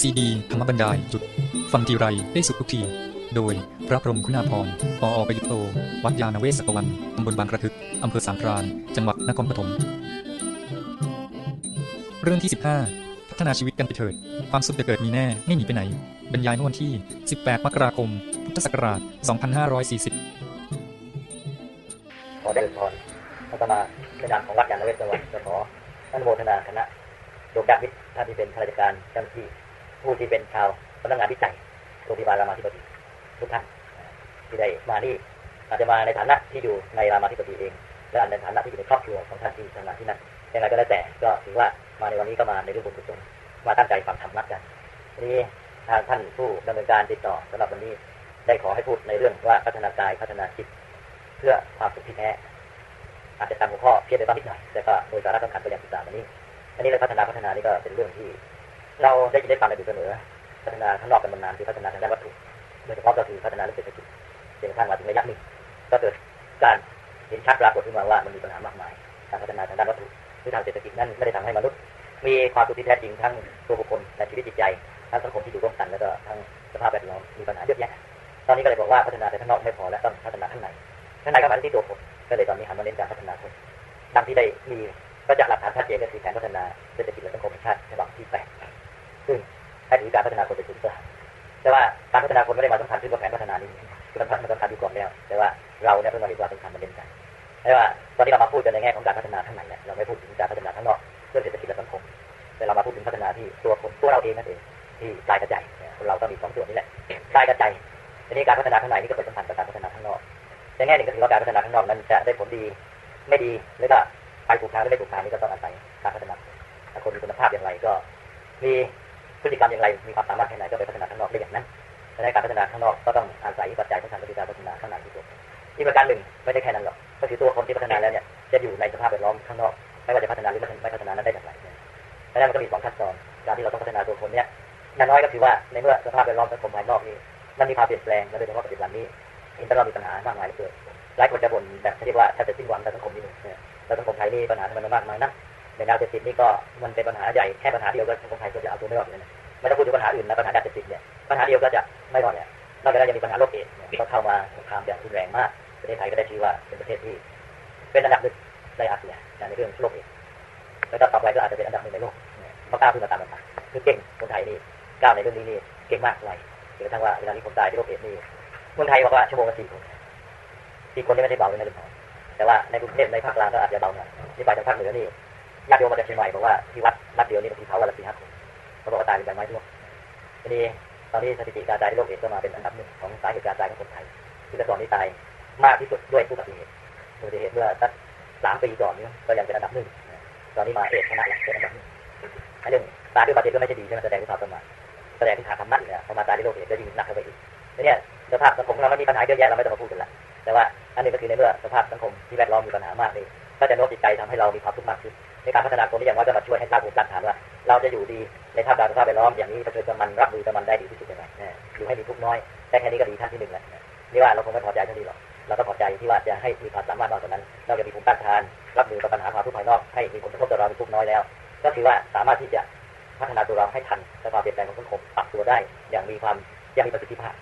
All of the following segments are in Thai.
ซีดีธรรมบรรยายจุด ฟังทีไรได้สุขทุกที โดยพระพรมคุณาภรปออประยุตโต วัดยาณเวศกวันตำบลบางกระทึกอำเภอสามพราน จังหวัดนครปฐมเรื่องที่ 15 พัฒนาชีวิตกันไปเถิด ความสุขจะเกิดมีแน่ไม่หนีไปไหน บรรยายเมื่อวันที่ 18 มกราคม พุทธศักราช 2540 ขอได้พรอาตมาในนามของวัดยานเวศสวรรค์จะขออนุโมทนาคณะโยกดาวิทย์ท่านที่เป็นข้าราชการเจ้าหน้าที่ ผู้ที่เป็นชาวสำนักงานวิจัยโรงพยาบาลรามาธิบดีทุกท่านที่ได้มานี่อาจจะมาในฐานะที่อยู่ในรามาธิบดีเอง และในฐานะที่อยู่ในครอบครัวของท่านที่ทำงานที่นั่นยังไงก็ได้แต่ก็ถือว่ามาในวันนี้ก็มาในรื่องบุญกุศลมาตั้งใจฟังธรรมะกันนี้ทางท่านผู้ดำเนินการติดต่อสำหรับวันนี้ได้ขอให้พูดในเรื่องว่าพัฒนากายพัฒนาจิตเพื่อความสุขที่แท้อาจจะตามหัวข้อเพี้ยงแต่บ้างนิดหน่อยแต่ก็โดยสาระสำคัญก็อยังศึกษาวันนี้ อันนี้เลยพัฒนาพัฒนานี่ก็เป็นเรื่องที่ เราได้ยินได้ฟังกันอยู่เสมอพัฒนาข้างนอกกันมานานคือพัฒนาทางด้านวัตถุโดยเฉพาะก็คือพัฒนาเรื่องเศรษฐกิจจนกระทั่งมาถึงระยะหนึ่งก็เกิดการเห็นชัดปรากฏขึ้นมาว่ามันมีปัญหามากมายการพัฒนาทางด้านวัตถุคือทางเศรษฐกิจนั้นไม่ได้ทำให้มนุษย์ มีความสุขที่แท้จริงทั้งตัวบุคคลและชีวิตจิตใจทั้งสังคมที่อยู่ร่วมกันแล้วก็ทั้งสภาพแวดล้อมมีปัญหาเยอะแยะตอนนี้ก็เลยบอกว่าพัฒนาแต่ข้างนอกไม่พอแล้วต้องพัฒนาข้างในข้างในก็หมายถึงที่ตัวคนก็เลยตอนนี้หันมาเน้นการพัฒนาคนดังที่ได้มีก็จะหลักฐานชัดเจนก็คือแผนพัฒนาเศรษฐกิจและสังคมชาติฉบับที่แปด ซึ่งให้ถือการพัฒนาคนเป็นศูนย์กลางแต่ว่าการพัฒนาคนไม่ได้มาสำคัญขึ้นกับแผนพัฒนานี้คือมันมันสำคัญอยู่ก่อนแล้ว แต่ว่าเราเนี่ยเพิ่งมาเห็นว่าสำคัญมันเด่นกันแต่ว่าตอนนี้เรามาพูดกันในแง่ของการพัฒนาข้างในเนี่ยเราไม่พูดถึงการพัฒนาข้างนอกเรื่องเศรษฐกิจและสังคม แต่เรามาพูดถึงพัฒนาที่ตัวคนตัวเราเองนั่นเองที่กายกับใจคนเราต้องมีสองส่วนนี้แหละกายกับใจทีนี้การพัฒนาข้างในนี่ก็เป็นสำคัญกับการพัฒนาข้างนอกในแง่หนึ่งก็คือว่าการพัฒนาข้างนอกนั้นจะได้ผลดีไม่ดีหรือว่าไปถูกทางหรือไม่ถูกทางนี่ก็ต้องอาศัยการพัฒนาคนมีคุณภาพอย่างไรก็ มี พฤติกรรมอย่างไรมีความสามารถแค่ไหนก็ไปพัฒนาข้างนอกได้อย่างนั้นในการพัฒนาข้างนอกก็ต้องอาศัยปัจจัยสำคัญก็คือการพัฒนาข้างในที่ตัวอีกประการหนึ่งไม่ได้แค่นั้นหรอกก็คือตัวคนที่พัฒนาแล้วเนี่ยจะอยู่ในสภาพแวดล้อมข้างนอก ไม่ว่าจะพัฒนาหรือไม่พัฒนานั้นได้อย่างไรดังนั้นมันก็มีสองขั้นตอนการที่เราต้องพัฒนาตัวคนเนี่ยอย่างน้อยก็คือว่าในเมื่อสภาพแวดล้อมสังคมภายนอกนี้มันมีความเปลี่ยนแปลงและโดยเฉพาะปัจจุบันนี้อินเตอร์เน็ตมีปัญหามากมายเหลือเกินหลายคนจะบ่นแบบเรียกว่าแทบจะสิ้นหวังในสังคมนี้เนี่ยแต่สังคมไทยนี่ปัญหามันมากมายนะ ในยาเสพติดนี่ก็มันเป็นปัญหาใหญ่แค่ปัญหาเดียวก็สังคมไทยก็จะเอาตัวไม่รอดเลยนะไม่ต้องพูดถึงปัญหาอื่นนะปัญหายาเสพติดเนี่ยปัญหาเดียวก็จะไม่รอดเนี่ยนอกจากนั้นยังมีปัญหาโรคเอดส์ก็เข้ามาสงครามอย่างรุนแรงมากประเทศไทยก็ได้ชื่อว่าเป็นประเทศที่ เป็นอันดับหนึ่งในอาเซียนในเรื่องโรคเอดส์แล้วก็ต่อไปก็อาจจะเป็นอันดับหนึ่งในโลกเพราะก้าวขึ้นมาตามลำดับคือเก่งคนไทยนี่ก้าวในเรื่องนี้นี่เก่งมากเลยจนกระทั่งว่าเวลานี้คนตายที่โรคเอดส์นี่คนไทยบอกว่าชั่วโมงละสี่คนสี่คนนี่ไม่ใช่เบาเลยนะลุงแต่ว่าในกรุงเทพในภาคกลางก็อาจจะเบาหน่อยนี่ไปทางภาคเหนือนี่ ญาติโยมมาจากเชียงใหม่บอกว่าที่วัดวัดเดียวนี่บางทีเผาวันละสี่ห้าคนเขาบอกว่าตายเป็นใบไม้ร่วงทีนี้ตอนนี้สถิติการตายในโรคเอดก็มาเป็นอันดับหนึ่งของสาเหตุการตายของคนไทยที่แต่ก่อนนี้ตายมากที่สุดด้วยอุบัติเหตุอุบัติเหตุเมื่อสักสามปีก่อนนี้ก็ยังเป็นอันดับหนึ่งตอนนี้มาเอดชนะแล้วเป็นอันดับหนึ่งเรื่องตายด้วยอุบัติเหตุก็ไม่ใช่ดีใช่ไหมแสดงถึงความประมาทแสดงถึงขาดธรรมะเลยพอมาตายด้วยโรคเอดก็ยิ่งหนักเข้าไปอีกทีนี้สภาพสังคมเรามันมีปัญหาเยอะแยะเราไม่ต้องมาพูดกันละแต่ว่าอันนี้ก็คือในเมื่อสภาพสังคมที่แวดล้อมมีปัญหามากนี่ก็จะโน้มจิตใจทำให้เรามีความทุกข์มากขึ้น ในการพัฒนาตัวนี้อย่างน้อยจะมาช่วยให้สร้างภูมิต้านทานว่าเราจะอยู่ดีในท่ามกลางสภาพแวดล้อมอย่างนี้เผชิญกับมันรับมือกับมันได้ดีที่สุดยังไงอยู่ให้มีทุกน้อยแต่แค่นี้ก็ดีท่านที่หนึ่งแล้วนี่ว่าเราคงไม่พอใจเท่านี้หรอกเราต้องพอใจที่ว่าจะให้มีความสามารถมากกว่านั้นเราจะมีภูมิต้านทานรับมือกับปัญหาความทุกข์ภายนอกให้มีผลกระทบต่อเราเป็นทุกน้อยแล้ว ก็คือว่าสามารถที่จะพัฒนาตัวเราให้ทันต่อความเปลี่ยนแปลงของสังคมปรับตัวได้ อย่างมีความอย่างมีประสิทธิภาพ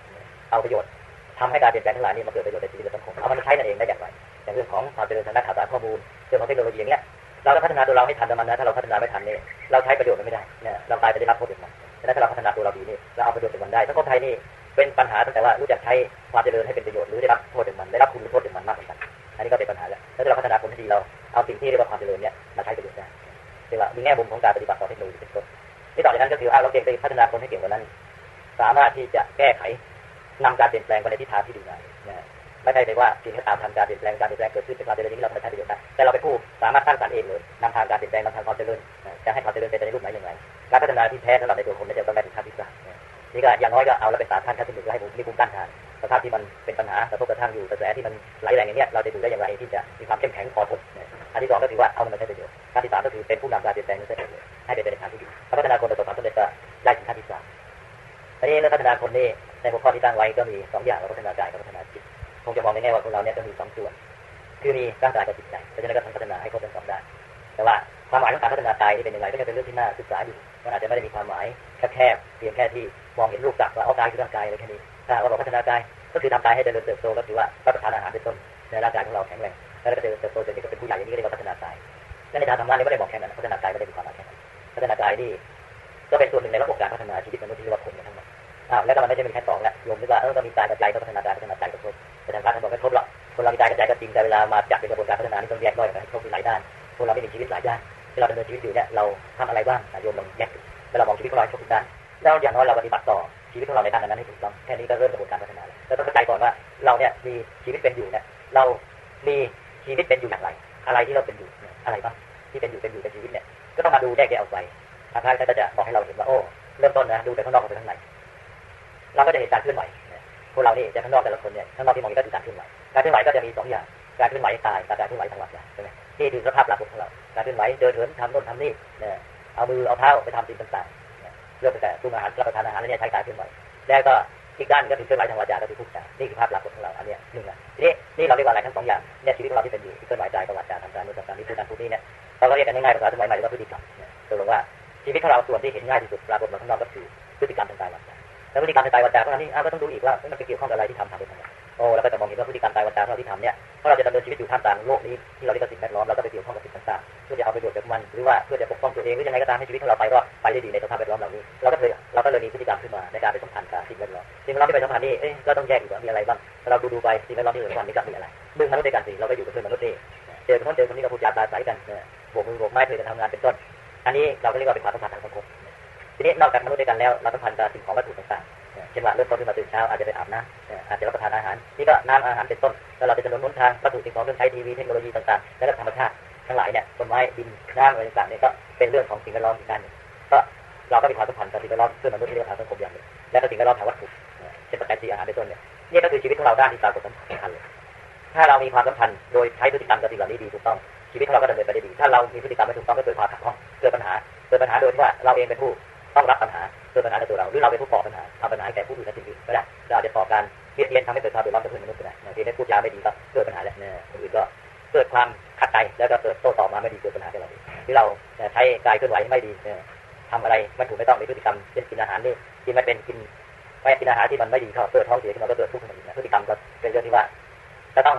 เอาประโยชน์ทำให้การเปลี่ยนแปลงทั้งหลายนี้มาเกิดประโยชน์ในชีวิตและสังคมเอามันใช้นั่นเองได้อย่างไรอย่างเรื่องของความเจริญทางด้านข่าวสารข้อมูลเรื่องของเทคโนโลยีเงี้ย เราต้องพัฒนาตัวเราให้ทันประมันนถ้าเราพัฒนาไม่ทันเนี่ยเราใช้ประโยชน์มันไม่ได้เนี่ยเราตายจะได้รับโทษจากมันฉะนั้นถ้าเราพัฒนาตัวเราดีนี่เราเอาประโยชน์จากมันได้สังคมไทยนี่เป็นปัญหาตั้งแต่ว่ารู้จักใช้ความเจริญให้เป็นประโยชน์หรือได้รับโทษจากมันได้รับคุณโทษจากมันมากกว่ากันอันนี้ก็เป็นปัญหาแล้วถ้าเราพัฒนาคนที่ดีเราเอาสิ่งที่เรียกว่าความเจริญเนี่ยมาใช้ประโยชน์ได้เรียกว่ามีแง่มุมของการปฏิบัติต่อเทคโนโลยีเป็นต้นที่ต่อจากนั้นก็คือเราเก่งไปพัฒนาคนให้เก่งกว่านั้น สามารถที่จะแก้ไขนำการเปลี่ยนแปลงไปในทิศทางที่ดีงามไม่ใช่เลยว่าเพียงแค่ตามทำการเปลี่ยนแปลงการเปลี่ยนแปลงเกิดขึ้นเป็นความเจริญนี้เราไม่ใช้ประโยชน์ได้แต่เราเป็นผู้ สามารถสร้างสรรค์เองเลยนำทางการเปลี่ยนแปลงนำทางความเจริญจะให้ความเจริญเป็นในรูปไหนอย่างไรการพัฒนาที่แท้สำหรับในตัวคนจะต้องได้ถึงขั้นที่สามนี่ก็อย่างน้อยก็เอาแล้วไปสามขั้นขั้นที่หนึ่งให้มีภูมิต้านทานสภาพที่มันเป็นปัญหากระทบกระทั่งอยู่กระแสที่มันไหลแรงอย่างนี้เราจะอยู่ได้อย่างไรที่จะมีความเข้มแข็งพอทนอันที่สองก็คือว่าเอามันมาใช้ประโยชน์ขั้นที่สามก็คือเป็นผู้นำการเปลี่ยนแปลงนี้ให้เป็นไปในทางที่ดีพัฒนาคนประสบความสำเร็จก็ได้ถึงขั้นที่สามทีนี้เรื่องพัฒนาคนนี่ในหัวข้อที่ตั้งไว้ก็มีสองอย่างเราพัฒนากายกับพัฒนาจิตคงจะมองในแง่ว่าคนเราเนี่ยก็มีสองส่วน คือมีร่างกายกับจิตใจเพราะฉะนั้นก็ทำพัฒนาให้ครบทั้งสองด้านแต่ว่าความหมายของการพัฒนากายนี่เป็นยังไงก็ยังเป็นเรื่องที่น่าศึกษาอยู่มันอาจจะไม่ได้มีความหมายแคบๆเพียงแค่ที่มองเห็นรูปสักว่าเอากายคือร่างกายอะไรแค่นี้ถ้าเราบอกพัฒนากายก็คือทำกายให้เจริญเติบโตก็คือว่ารับประทานอาหารเป็นต้นในร่างกายของเราแข็งแรงแล้วก็เจริญเติบโตจนเด็กก็เป็นผู้ใหญ่อย่างนี้เรียกว่าพัฒนากายและในทางทำงานนี่ไม่ได้บอกแค่นั้นพัฒนากายไม่ได้มีความหมายแค่นั้นพัฒนากายนี่ก็เป็นส่วนหนึ่งในระบบการพัฒนาชีวิตมนุษย์ที่เรียกว่าคนทั้งหมดอ้าวแล้วก็มันไม่ใช่มีแค่สองแหละโยมนึกว่าเออต้องมีกายกับใจก็พัฒนากายพัฒนาใจก็ครบแต่ทางการท่านบอกไม่ครบหรอก คนเรามีกายกับใจก็จริงแต่เวลามาจัดเป็นกระบวนการพัฒนานี่ต้องแยกย่อยกันให้ครบมีหลายด้านคนเราไม่มีชีวิตหลายด้านที่เราดำเนินชีวิตอยู่เนี่ยเราทำอะไรบ้างโยมลองแยกแล้วเรามองชีวิตของเราให้ครบทุกด้านแล้วอย่างน้อยเราปฏิบัติต่อชีวิตของเราในด้านนั้นให้ถูกต้องแค่นี้ก็เริ่มกระบวนการพัฒนาแล้วต้องเข้าใจก่อนว่าเราเนี่ยมีชีวิตเป็นอยู่เนี่ยเรามีชีวิตเป็นอยู่อย่างไร อะไรที่เราเป็นอยู่อะไรบ้างที่เป็นอยู่เป็นอยู่เป็นชีวิตเนี่ยก็ต้องมาดูแยกแยะออกไปทางพระท่านก็จะบอกให้เราเห็นว่าโอ้เริ่มต้นนะดูแต่ข้างนอกกับข้างในเราก็จะเห็นการเคลื่อนไหวพวกเรานี่จะข้างนอกแต่ละคนเนี่ยข้างนอกที่มองก็คือการเคลื่อนไหว การเคลื่อนไหวก็จะมีสองอย่าง การเคลื่อนไหวกายกับการเคลื่อนไหวทางวาจาใช่ไหมนี่คือสภาพหลักของเรา การเคลื่อนไหวเดินเหินทำโน่นทำนี่เนี่ยเอามือเอาเท้าไปทำสิ่งต่างๆเรื่องแต่ปรุงอาหารรับประทานอาหารแล้วเนี่ยใช้การเคลื่อนไหวแล้วก็อีกด้านก็คือเคลื่อนไหวทางวาจาก็คือพูดจานี่คือภาพหลักของเราอันนี้หนึ่งอะทีนี้นี่เราเรียกว่าอะไรทั้งสองอย่างเนี่ยชีวิตของเราที่เป็นอยู่เคลื่อนไหวใจกับวาจาทำการโนู่นทำการนี้พูดการพูดนี่เนี่ยเราก็เรียกกันง่ายๆภาษาสมัยใหม่ว่าพฤติกรรมเนี่ยตกลงว่าชีวิตของเราส่วนที่เห็นง่ายที่สุดปรากฏมาข้างนอกก็คือพฤติกรรมทางกายวาจาแล้วพฤติกรรมทางกายวาจาก็นี่ก็ต้องดูอีกว่ามันไปเกี่ยวข้องกับอะไรที่ทำทำไปทำไม โอ้เราก็จะมองเห็นว่าพฤติกรรมกายวาจาเราที่ทำเนี่ยเพราะเราจะดำเนินชีวิตอยู่ท่ามกลางโลกนี้ที่เราเรียกว่าสิ่งแวดล้อมเราก็ไปเกี่ยวข้องกับสิ่งต่างๆเพื่อจะเอาประโยชน์จากมันหรือว่าเพื่อจะปกป้องตัวเองหรือยังไงก็ตามให้ชีวิตของเราไปก็ไปได้ดีในสภาพแวดล้อมเหล่านี้เราก็เลยเราก็เลยมีพฤติกรรมขึ้นมาในการไปสัมพันธ์กับสิ่งแวดล้อมสิ่งแวดล้อมที่ไปสัมพันธ์นี่เอ๊ะก็ต้องแยกอีกว่ามีอะไรบ้างเราดูดูไปสิ่งแวดล้อมที่สัมพันธ์นี่ก็มีอะไรมึงมนุษย์ด้วยกันสิเราก็อยู่กับเพื่อนมนุษย์นี่เจอคนเจอคนนี้ก็พูดจาปราศัยกันโบกมือโบกไม้เพื่อจะทำงานเป็นต้น อันนี้เราก็เรียกว่าเป็นความสัมพันธ์ทางสังคมทีนี้นอกจากมนุษย์ด้วยกันแล้วเราสัมพันธ์กับสิ่งของวัตถุต่างๆ ช่นว่าเริ่มต้นขึ้นมาตื่นเช้าอาจจะไปอาบน้ำอาจจะรับประทานอาหารนี่ก็น้ำอาหารเป็นต้นแล้วเราจะถนนนุนทางวัตถุสิ่งของเครื่องใช้ทีวีเทคโนโลยีต่างๆแล้วก็ธรรมชาติทั้งหลายเนี่ยต้นไม้ดินน้ำอะไรต่างๆเนี่ยก็เป็นเรื่องของสิ่งแวดล้อมอีกด้านหนึ่งก็เราก็มีความสัมพันธ์กับสิ่งแวดล้อมเพื่อมนุษย์ที่เรียกว่าสังคมอย่างหนึ่งและก็สิ่งแวดล้อมทางวัตถุเช่นปัจจัยสี่อาหารเป็นต้นเนี่ยนี่ก็คือชีวิตของเราด้านที่ปรากฏสำคัญเลยถ้าเรามีความสัมพันธ์โดยใช้พฤติกรรมกับสิ่งเหล่านี้ดีถูกต้องชีวิตของเราก็ดำเนินไปได้ดี ถ้าเรามีพฤติกรรมไม่ถูกต้องก็เกิดความขัดข้องเกิดปัญหาเกิดปัญหาโดยที่ว่าเราเองเป็นผู้ ต้องรับปัญหาเกิดปัญหาในตัวเราหรือเราเป็นผู้ก่อปัญหาทำปัญหาแก่ผู้อื่นและสิ่งอื่นก็ได้เราอาจจะก่อการเพี้ยนเทียนทำให้เกิดความเดือดร้อนกับเพื่อนมนุษย์ก็ได้บางทีได้พูดจาไม่ดีก็เกิดปัญหาแล้วเนี่ยคนอื่นก็เกิดความขัดใจแล้วก็เกิดโต้ตอบมาไม่ดีเกิดปัญหาแก่เราที่เราใช้กายเคลื่อนไหวไม่ดีทำอะไรไม่ถูกไม่ต้องมีพฤติกรรมเช่นกินอาหารนี่กินไม่เป็นกินไม่กินอาหารที่มันไม่ดีเขาเกิดท้องเสียขึ้นมาก็เกิดทุกข์ขึ้นมาพฤติกรรมก็เป็นเรื่องที่ว่าจะต้อง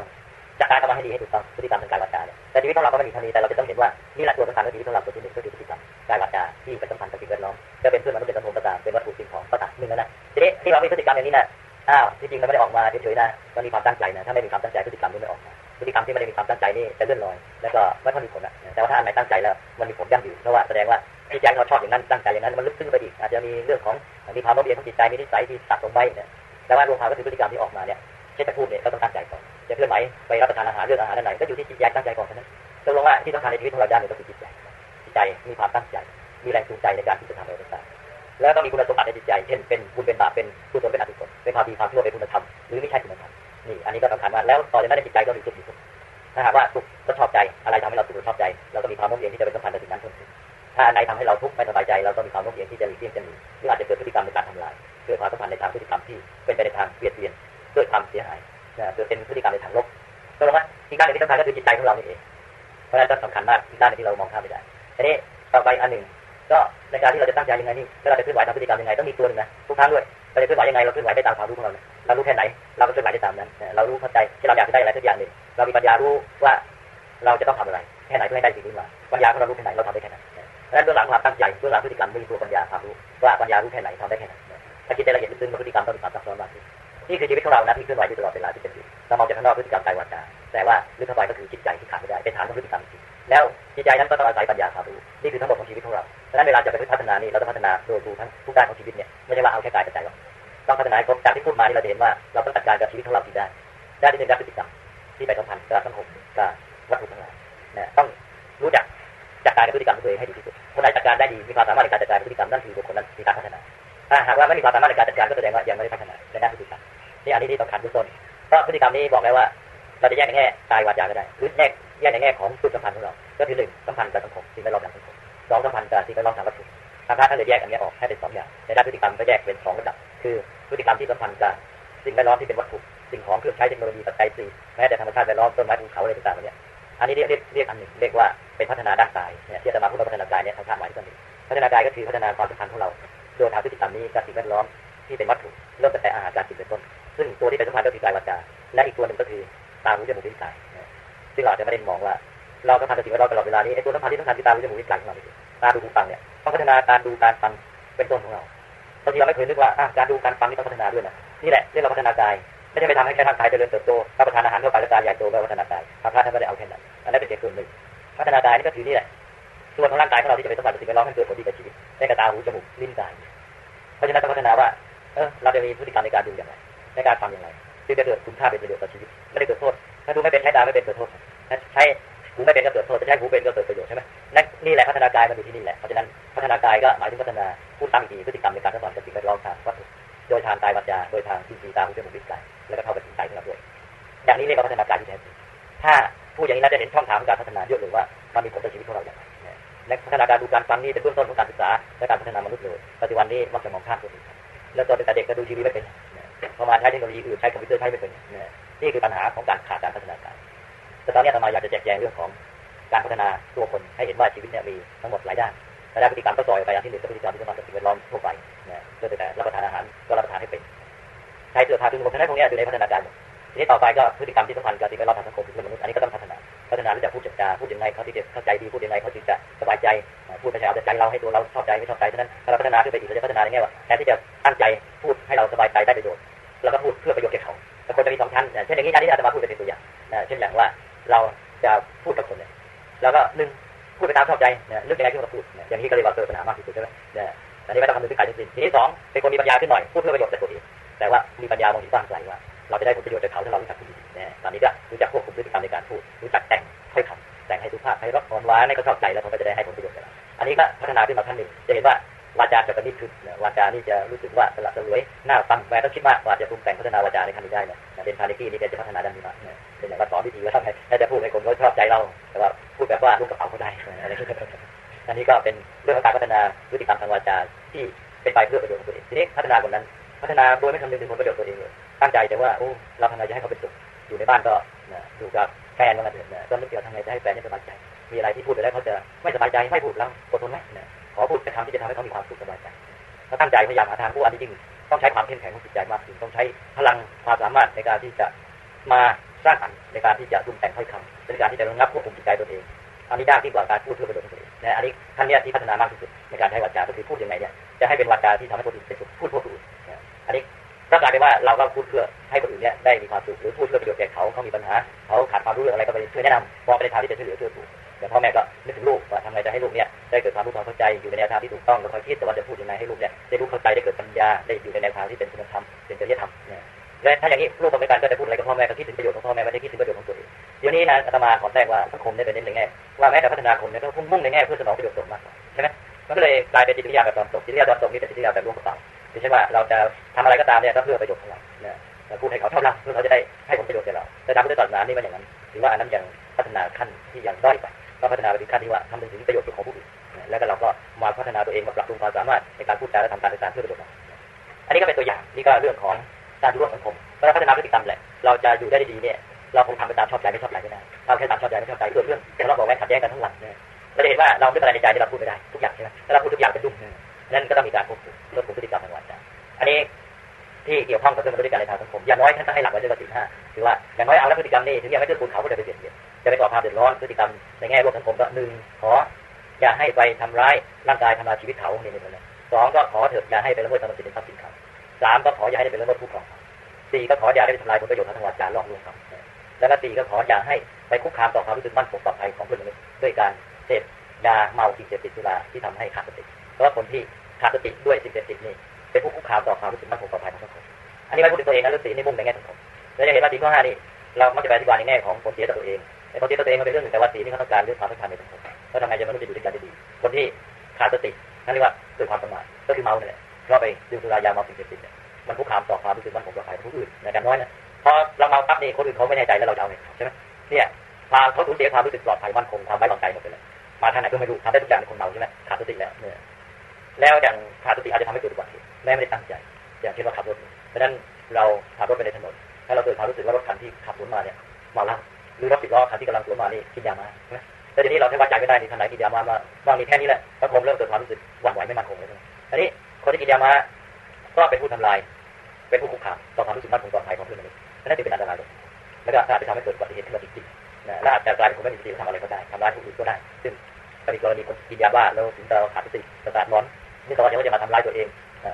จัดการกับมันให้ดีให้ถูกต้องพฤติกรรมทางกายวาจาเนี่ยแต่ชีวิตของเราก็ไม่มีเท่านี้แต่เราจะต้องเห็นว่านี่แหละตัวสำคัญของชีวิตของเราตัวที่หนึ่งก็คือพฤติกรรมกายวาจาที่เป็นสัมพันธ์กับสิ่งแวดล้อม จะเป็นเพื่อนมนุษย์เป็นสังคมก็ตามเป็นวัตถุสิ่งของก็ตามหนึ่งนะทีนี้ที่เรามีพฤติกรรมอย่างนี้นะอ้าวที่จริงมันไม่ได้ออกมาเฉยๆนะมันมีความตั้งใจนะถ้าไม่มีความตั้งใจพฤติกรรมนี้ไม่ออกมาพฤติกรรมที่ไม่ได้มีความตั้งใจนี่จะเลื่อนลอยแล้วก็ไม่ค่อยมีผลนะแต่ว่าถ้าอันไหนตั้งใจแล้วมันมีผลยั่งยืนเพราะว่าแสดงว่าที่ใจเขาชอบอย่างนั้นตั้งใจอย่างนั้นมันลึกซึ้งไปอีกอาจจะมีเรื่องของมีความโน้มเอียงของจิตใจมีนิสัยที่ตัดลงไปเนี่ยแต่ว่ารวมความก็คือพฤติกรรมที่ออกมาเนี่ยเช่นจะพูดเนี่ยก็ต้องตั้งใจก่อนจะเคลื่อนไหวไปรับประทานอาหารเรื่องอาหารนั่นไหนก็อยู่ที่จิตใจตั้งใจก่อนเท่านั้นตกลงว่าที่สำคัญในชีวิตของเราด้านหนึ่งก็คือจิตใจจิตใจมีความตั้งใจ มีแรงจูงใจในการที่จะทำอะไรต่างๆแล้วก็มีคุณสมบัติในจิตใจ เช่นเป็นบุญเป็นบาปเป็นกุศลเป็นอกุศลเป็นความดีความชั่วเป็นคุณธรรมหรือไม่ใช่คุณธรรมนี่อันนี้ก็สำคัญมากแล้วต่อจากนั้นในจิตใจก็มีสุขมีทุกข์ถ้าหากว่าสุขก็ชอบใจอะไรทำให้เราสุขหรือชอบใจ เราก็มีความโน้มเอียงที่จะเป็นสัมพันธ์กับสิ่งนั้นเพิ่มขึ้นถ้าอันไหนทำให้เราทุกข์ไม่สบายใจเราก็มีความโน้มเอียงที่จะหลีกเลี่ยงจะหนีหรืออาจจะเกิดพฤติกรรมในการทำลายเกิดความสัมพันธ์ในทางพฤติกรรมที่เป็นไปในทางเบียดเบียนเกิดความเสียหายเกิดเป็นพฤติกรรมในทางลบก็ลงว่าอีกด้านหนึ่งที่สำคัญก็คือจิตใจของเราเองเพราะฉะนั้นก็สำคัญมากอีกด้านนึงที่เรามองข้ามไม่ได้ทีนี้ต่อไปอันหนึ่ง ก็ในการที่เราจะตั้งใจยังไงนี่ถ้าเราจะเคลื่อนไหวทางพฤติกรรมยังไงต้องมีตัวหนึ่งนะทุกครั้งด้วยเราจะเคลื่อนไหวยังไงเราเคลื่อนไหวได้ตามความรู้ของเราเรารู้แค่ไหน เราก็เคลื่อนไหวได้ตามนั้นเรารู้เข้าใจที่เราอยากจะได้อะไรสักอย่างหนึ่งเรามีปัญญารู้ว่าเราจะต้องทำอะไรแค่ไหนเพื่อให้ได้สิ่งนี้มาปัญญาของเรารู้แค่ไหนเราทำได้แค่นั้นดังนั้นเบื้องหลังความตั้งใจเบื้องหลังพฤติกรรมมีตัวปัญญาความรู้ว่าปัญญารู้แค่ไหนทำได้แค่ไหนถ้าคิดได้ละเอียดลึกๆพฤติกรรมต้องมีความซับซ้อนมากขึ้นนี่คือชีวิตของเรานะที่เคลื่อนไหวอยู่ตลอดเวลาที่เป็นอยู่เรามองจากข้างนอกพฤติกรรมกายวาจาแต่ว่าลึกเข้าไปก็คือจิตใจที่ขาดไม่ได้เป็นฐานของพฤติกรรมจริงแล้วจิตใจนั้นก็ต้องอาศัยปัญญาความรู้นี่คือทั้งหมดของชีวิตของเรา ดังนั้นเวลาจะไปพัฒนานี่เราต้องพัฒนาโดยดูทั้งทุกด้านของชีวิตเนี่ยไม่ใช่ว่าเอาแค่กายกับใจหรอกต้องพัฒนาครบจากที่พูดมานี่เราเห็นว่าเราต้องจัดการกับชีวิตของเราที่ได้ด้านที่หนึ่งด้านพฤติกรรมที่ไปสัมพันธ์กับสังคมกับวัตถุทั้งหลายเนี่ยต้องรู้จักจัดการกับพฤติกรรมตัวเองให้ดีที่สุดคนไหนจัดการได้ดีมีความสามารถในการจัดการพฤติกรรมนั่นคือบุคคลนั้นมีการพัฒนาถ้าหากว่าไม่มีความสามารถในการจัดการก็แสดงว่ายังไม่ได้พัฒนาในด้านพฤติกรรมนี่อันนี้ที่สำคัญทุกต้นเพราะพฤติกรรมนี้บอกแล้วว่าเราจะแยกในแง่กายวาจาก็ได้หรือแยกแยกในแง่ของสุขสัมพันธ์ของเรา ก็คือหนึ่งสัมพันธ์กับสังคม ทางพระท่านเลยแยกอันนี้ออกให้เป็นสองอย่าง ในด้านพฤติกรรมก็แยกเป็นสองระดับ คือพฤติกรรมที่สัมพันธ์กับสิ่งแวดล้อมที่เป็นวัตถุสิ่งของเครื่องใช้เทคโนโลยีปัจจัยสี่แม้แต่ธรรมชาติแวดล้อมต้นไม้ภูเขาอะไรต่างๆเนี่ยอันนี้เรียกเรียกอันหนึ่งเรียกว่าเป็นพัฒนาด้านกายเนี่ยที่จะมาพูดว่าพัฒนากายเนี่ยทางธาตุหมายที่ต้นหนึ่งพัฒนากายก็คือพัฒนาความสัมพันธ์ของเราโดยทางพฤติกรรมนี้กับสิ่งแวดล้อมที่เป็นวัตถุเริ่มตั้งแต่อาหารการกินเป็นต้น ซึ่งตัวที่เป็นสัมพันธ์ก็คือกายวาจาและอีกตัวหนึ่งก็คือตาหูจมูกลิ้นกายซึ่งเราจะไม่ได้มองว่าเราสัมพันธ์กับสิ่งแวดล้อมตลอดเวลานี้ไอ้ตัวสัมพันธ์ที่สำคัญคือตาหูจมูกลิ้นกายของเราตาดูหูฟังเนี่ย นาการดูการฟังเป็นต้นของเราบางทีเราไม่เคยนึกว่าการดูการฟังนี่ต้องพัฒนาด้วยนะนี่แหละที่เราพัฒนากายไม่ใช่ไปทำให้แค่ร่างกายเจริญเติบโตรับประทานอาหารเข้าไปแล้วกายใหญ่โตก็พัฒนากายพระพุทธท่านไม่ได้เอาแค่นั้นอันนั้นเป็นเพียงส่วนหนึ่งพัฒนากายนี่ก็คือนี่แหละส่วนของร่างกายของเราที่จะไปสัมผัสสิ่งแวดล้อมให้เกิดผลดีกับชีวิตได้กระตาหูจมูกลิ้นกายเพราะฉะนั้นต้องพัฒนาว่าเออเราจะมีพฤติกรรมในการดูอย่างไรในการฟังอย่างไรที่จะเกิดคุณค่าเป็นประโยชน์ต่อชีวิตไม่ได้เกิดโทษถ้าดูไม่เป็นใช้ตาไม่เป็นเกิดโทษใช้หูไม่เป็นก็เกิดโทษจะใช้หูเป็นก็เกิดประโยชน์ใช่ไหมนั่นนี่แหละพัฒนากายมันอยู่ที่นี่แหละเพราะฉะนั้น พัฒนากายก็หมายถึงพัฒนาผู้ตั้งอีกพฤติกรรมในการสัมผัสกับสิ่งแวดล้อมทางวัตถุโดยทางกายวาจาโดยทางที่สีตาหูจมูกลิ้นกายแล้วก็เข้าไปถึงใจของเราด้วยอย่างนี้เรียกว่าพัฒนาการที่แท้จริงถ้าพูดอย่างนี้น่าจะเห็นช่องทางการพัฒนาเยอะเลยว่ามันมีผลต่อชีวิตของเราอย่างไรและพัฒนาการดูการฟังนี่เป็นเบื้องต้นของการศึกษาและการพัฒนามนุษย์เลยปัจจุบันนี้มักจะมองข้ามตัวนี้แล้วตอนเป็นเด็กก็ดูทีวีไม่เป็นพอมาใช้เทคโนโลยีอื่นใช้คอมพิวเตอร์ใช้ไม่เป็นนี่คือปัญหาของการขาดการพัฒนาการแต่ตอนนี้ธรรมาอยากจะแจกแจงเรื่องของการพัฒนาตัวคนให้เห็นว่าชีวิตเนี่ยมีทั้งหมดหลายด้าน แต่ด้านพฤติกรรมก็ซอยไปอย่างที่หนึ่งก็พฤติกรรมที่มพันธ์กับสิ่งแวดล้อมทั่วไปนี่ยเรื่องแต่รับประทานอาหารก็รับประทานให้เป็นใช้เสื้อผ้าเครื่องนุ่งทั้งนั้นพวกนี้อยู่ในพัฒนาการทีนี้ต่อไปก็พฤติกรรมที่สัมพันธ์กับสิ่งแวดล้อมทางสังคมคือมนุษย์อันนี้ก็ต้องพัฒนาพัฒนาที่จะพูดจาพูดยังไงเขาที่จะเข้าใจดีพูดยังไงเขาถึงจะสบายใจพูดไปใช้เอาใจเราให้ตัวเราชอบใจไม่ชอบใจเท่านั้นถ้าเราพัฒนาขึ้นไปอีกเราจะพัฒนาในแง่ว่าแทนที่จะตั้งใจพูดให้เราสบายใจได้ประโยชน์แล้วก็พูดเพื่อประโยชน์แก่เขาแต่คนจะมีสองชั้นเช่นอย่างนี้การที่อาตมาพูดเป็นตัวอย่างเช่นอย่างว่าเราจะพูดกับคนเนี่ยแล้วก็หนึ่ง พูดไปตามชอบใจเนี่ยเรื่องยังไงที่เราพูดอย่างนี้ก็เรียกว่าเกิดปัญหามากที่สุดใช่ไหมเนี่ยอันนี้ไม่ต้องคำนึงถึงการจริงทีนี้สองเป็นคนมีปัญญาขึ้นหน่อยพูดเพื่อประโยชน์แต่ตัวเองแต่ว่ามีปัญญามองเห็นกว้างไกลว่า เราจะได้ผลประโยชน์จากเขาถ้าเรารู้จักดีเนี่ยตอนนี้ก็รู้จักควบคุมพฤติกรรมในการพูดรู้จักแต่งค่อยคำแต่งให้สุภาพให้รบอ่อนหวานให้เขาชอบใจแล้วเขาก็จะได้ให้ผลประโยชน์กับเราอันนี้ก็พัฒนาขึ้นมาขั้นหนึ่งจะเห็นว่าวาจาจะกระนิดขึ้นวาจานี่จะรู้สึกว่าสละสลวยน่าฟังแม้ต้องคิดมากกว่าจะปรุงแต่งพัฒนาวาจาในขั้นนี้ได้เนี่ยเดนคาร์เนกี้นี่จะพัฒนาด้านนี้มาเป็นอย่างว่าสอนวิธีว่าทำไงถ้าจะพูดให้คนเขาชอบใจเราแต่ว่า พูดแบบว่าลูกกระเป๋าเขาได้อะไรอันนี้ก็เป็นเรื่องของการพัฒนาพฤติกรรมทางวาจาที่เป็นไปเพื่อประโยชน์ของตัวเองทีนี้พัฒนาคนนั้น พัฒนาโดยไม่คำนึงถึงผลประโยชน์ตัวเองเลยตั้งใจแต่ว่าโอ้เราทำไงจะให้เขาเป็นสุขอยู่ในบ้านก็อยู่กับแฟนว่างั้นเถอะก็นึกเกี่ยวทำไงจะให้แฟนสบายใจ มีอะไรที่พูดไปแล้วเขาจะไม่สบายใจไม่พูดแล้วอดทนไหมขอพูดแต่คำที่จะทำให้เขามีความสุขสบายใจถ้าตั้งใจพยายามหาทางผู้อันที่จริงต้องใช้ความเข้มแข็งของจิตใจมากขึ้นต้องใช้พลังความสามารถในการที่จะมา สร้างสรรค์ในการที่จะรุมแต่งถ้อยคำในการที่จะระงับควบคุมจิตใจตัวเองอันนี้ยากที่กว่าการพูดเพื่อประโยชน์ตัวเองนะอันนี้ขั้นนี้ที่พัฒนามากที่สุดในการใช้วาจาก็คือพูดยังไงเนี่ยจะให้เป็นวาจาที่ทำให้คนอื่นเป็นสุขพูดเพื่อผู้อื่นอันนี้ก็กายเป็นว่าเราก็พูดเพื่อให้คนอื่นเนี่ยได้มีความสุขหรือพูดเพื่อประโยชน์แก่เขาเขามีปัญหาเขาขาดความรู้เรื่องอะไรก็ไปช่วยแนะนำมอไปในทางที่จะช่วยเหลือช่วยถูกแต่พ่อแม่ก็นึกถึงลูกว่าทำไงจะให้ลูกเนี่ยได้เกิดความรู้ความเข้าใจอยู่ในแนวทางที่ถูกต้องแล้วคอยคิดแต่ว่าจะพูดยังไงให้ลูกเนี่ยได้รู้เข้าใจได้เกิดปัญญาได้อยู่ในแนวทางที่เป็นคุณธรรมเป็นจริยธรรมเนี่ย และถ้าอย่างนี้ลูกคนไม่การก็จะพูดอะไรกับพ่อแม่ก็คิดถึงประโยชน์ของพ่อแม่ไม่ได้คิดถึงประโยชน์ของตัวเองเดี๋ยวนี้นะอาตมาขอแทรกว่าสังคมเนี่ยเป็นเน้นในแง่ว่าแม้แต่พัฒนาคนเนี่ยก็มุ่งในแง่เพื่อสนองประโยชน์ตนมากใช่ไหมมันก็เลยกลายเป็นจิตวิทยาแบบตอนตกจิตวิทยาตอนตกนี่เป็นจิตวิทยาแบบล้วงกระเป๋าไม่ใช่ว่าเราจะทำอะไรก็ตามเนี่ยก็เพื่อประโยชน์ของเราเนี่ยพูดให้เขาชอบเราเพื่อเขาจะได้ให้ผลประโยชน์แก่เราแต่ตามพุทธศาสนานี่มันอย่างนั้นถือว่าอันนั้นยังพัฒนาขั้นที่ยังด้อยไปก็พัฒนาไปถึงขั้นที่ว่าทำถึงประโยชน์ของผู้อื่นแล้วก็เราก็มาพัฒนาตัวเองมาปรับปรุงความสามารถในการพูดจาและทำการสื่อสารเพื่อประโยชน์อันนี้ก็เป็นตัวอย่างนี่ก็เรื่องของ การร่วมสังคมก็พัฒนาพฤติกรรมแหละเราจะอยู่ได้ดีเนี่ยเราคงทำไปตามชอบใจไม่ชอบใจไม่ได้เราแค่ตามชอบใจไม่ชอบใจเกิดเรื่องทะเลาะเบาแว้งขัดแย้งกันทั้งวันเนี่ยเราจะเห็นว่าเราไม่อะไรในใจที่เราพูดไม่ได้ทุกอย่างใช่ไหมถ้าเราพูดทุกอย่างเป็นดุ่มนั่นก็ต้องมีการควบคุมลดพฤติกรรมทางวาจาอันนี้ที่เกี่ยวข้องกับเรื่องพฤติกรรมในทางสังคมอย่างน้อยท่านต้องให้หลักไว้ด้วยสี่ห้าคือว่าอย่างน้อยเอาแล้วพฤติกรรมนี่ถึงยังไม่เกื้อกูลเขาก็จะไปเบียดเบียนจะไปก่อความเดือดร้อนพฤติกรรมในแง่รวมสังคมก็หนึ่งขออย่าให้ไปทำร้ายร่างกายทำลายชีวิตเขาเนี่ยนี่สองก็ขอเถิดอย่าให้ไปละเมิดทรัพย์สินทรัพย์สินเขา สามก็ขออย่าให้ไปละเมิดผู้ครองสี่ก็ขออย่าได้ไปทำลายผลประโยชน์ทางวาจาหลอกลวงเขาแล้วก็สี่ก็ขออย่าให้ไปคุกคามต่อความรู้สึกมั่นคงปลอดภัยของเพื่อนมนุษย์ด้วยการเสพยาเมาสิ่งเสพติดสุราที่ทำให้ขาดสติเพราะว่าคนที่ขาดสติด้วยสิ่งเสพติดนี่เป็นผู้คุกคามต่อความรู้สึกมั่นคงปลอดภัยของสังคมอันนี้ไม่พูดถึงตัวเองนะเรื่องสีนี่มุ่งในแง่สังคมแล้วจะเห็นว่าสีข้อห้านี่เรามักจะไปอธิบายในแง่ของคนเสียต่อตัวเองไอ้คนเสียต่อตัวเองมันเป็นเรื่องหนึ่งแต่ว่าสีนี่เขาต้องการเรื่องความสัมพันธ์ในสังคมก็ทำไงจะมนุษย์จะอยู่ด้วยกันได้ดี คนที่ขาดสตินั่นเรียกว่าเกิดความประมาทก็คือเมาเนี่ยแหละ เราไปดื่มสุรายามาสิ่งเสพติดเนี่ยมันคุกคามต่อความรู้สึกมั่นคงปลอดภัยผู้อื่นในการน้อยนะพอเราเมาปั๊บนี่คนอื่นเขาไม่แน่ใจแล้วเราจะเอาไงใช่ไหมเนี่ยพาเขาสูญเสียความรู้สึกปลอดภัยมั่นคงความไว้วางใจหมดไปเลยมาทางไหนก็ไม่รู้ทำได้ทุกอย่างเป็นคนเมาใช่ไหมขาดสติแล้วเนี่ยแล้วอย่างขาดสติอาจจะทำให้เกิดอุบัติเหตุแม้ไม่ได้ตั้งใจ อย่างเช่นว่าขับรถเพราะฉะนั้นเราขับรถไปในถนนถ้าเราเกิดความรู้สึกว่ารถคันที่ขับสวนมาเนี่ยเมาเหล้าหรือรถสิบล้อคันที่กำลังสวนมานี่กินยามาแต่ทีนี้เราใช้วัดใจไม่ได้นี่คันไหนกินยามามาบางมีแค่นี้แหละแล้วผมเริ่มเกิดความรู้สึกหวั่นไหวไม่มั่นคงเลยอันนี้ คนที่กินยามาก็เป็นผู้ทำลาย เป็นผู้คุกคามต่อความรู้สึกมั่นคงปลอดภัยของเพื่อนมนุษย์นั่นจึงเป็นอันตรายเลยแล้วก็อาจจะทำให้เกิดอุบัติเหตุขึ้นมาจริงๆและอาจจะกลายเป็นคนไม่มีสติทำอะไรก็ได้ทำร้ายผู้อื่นก็ได้ ซึ่งกรณีกรณีคนกินยาบ้าแล้วถึงเราขาดสติประสาทร้อนนี่ตอนนี้ว่าจะมาทำร้ายตัวเอง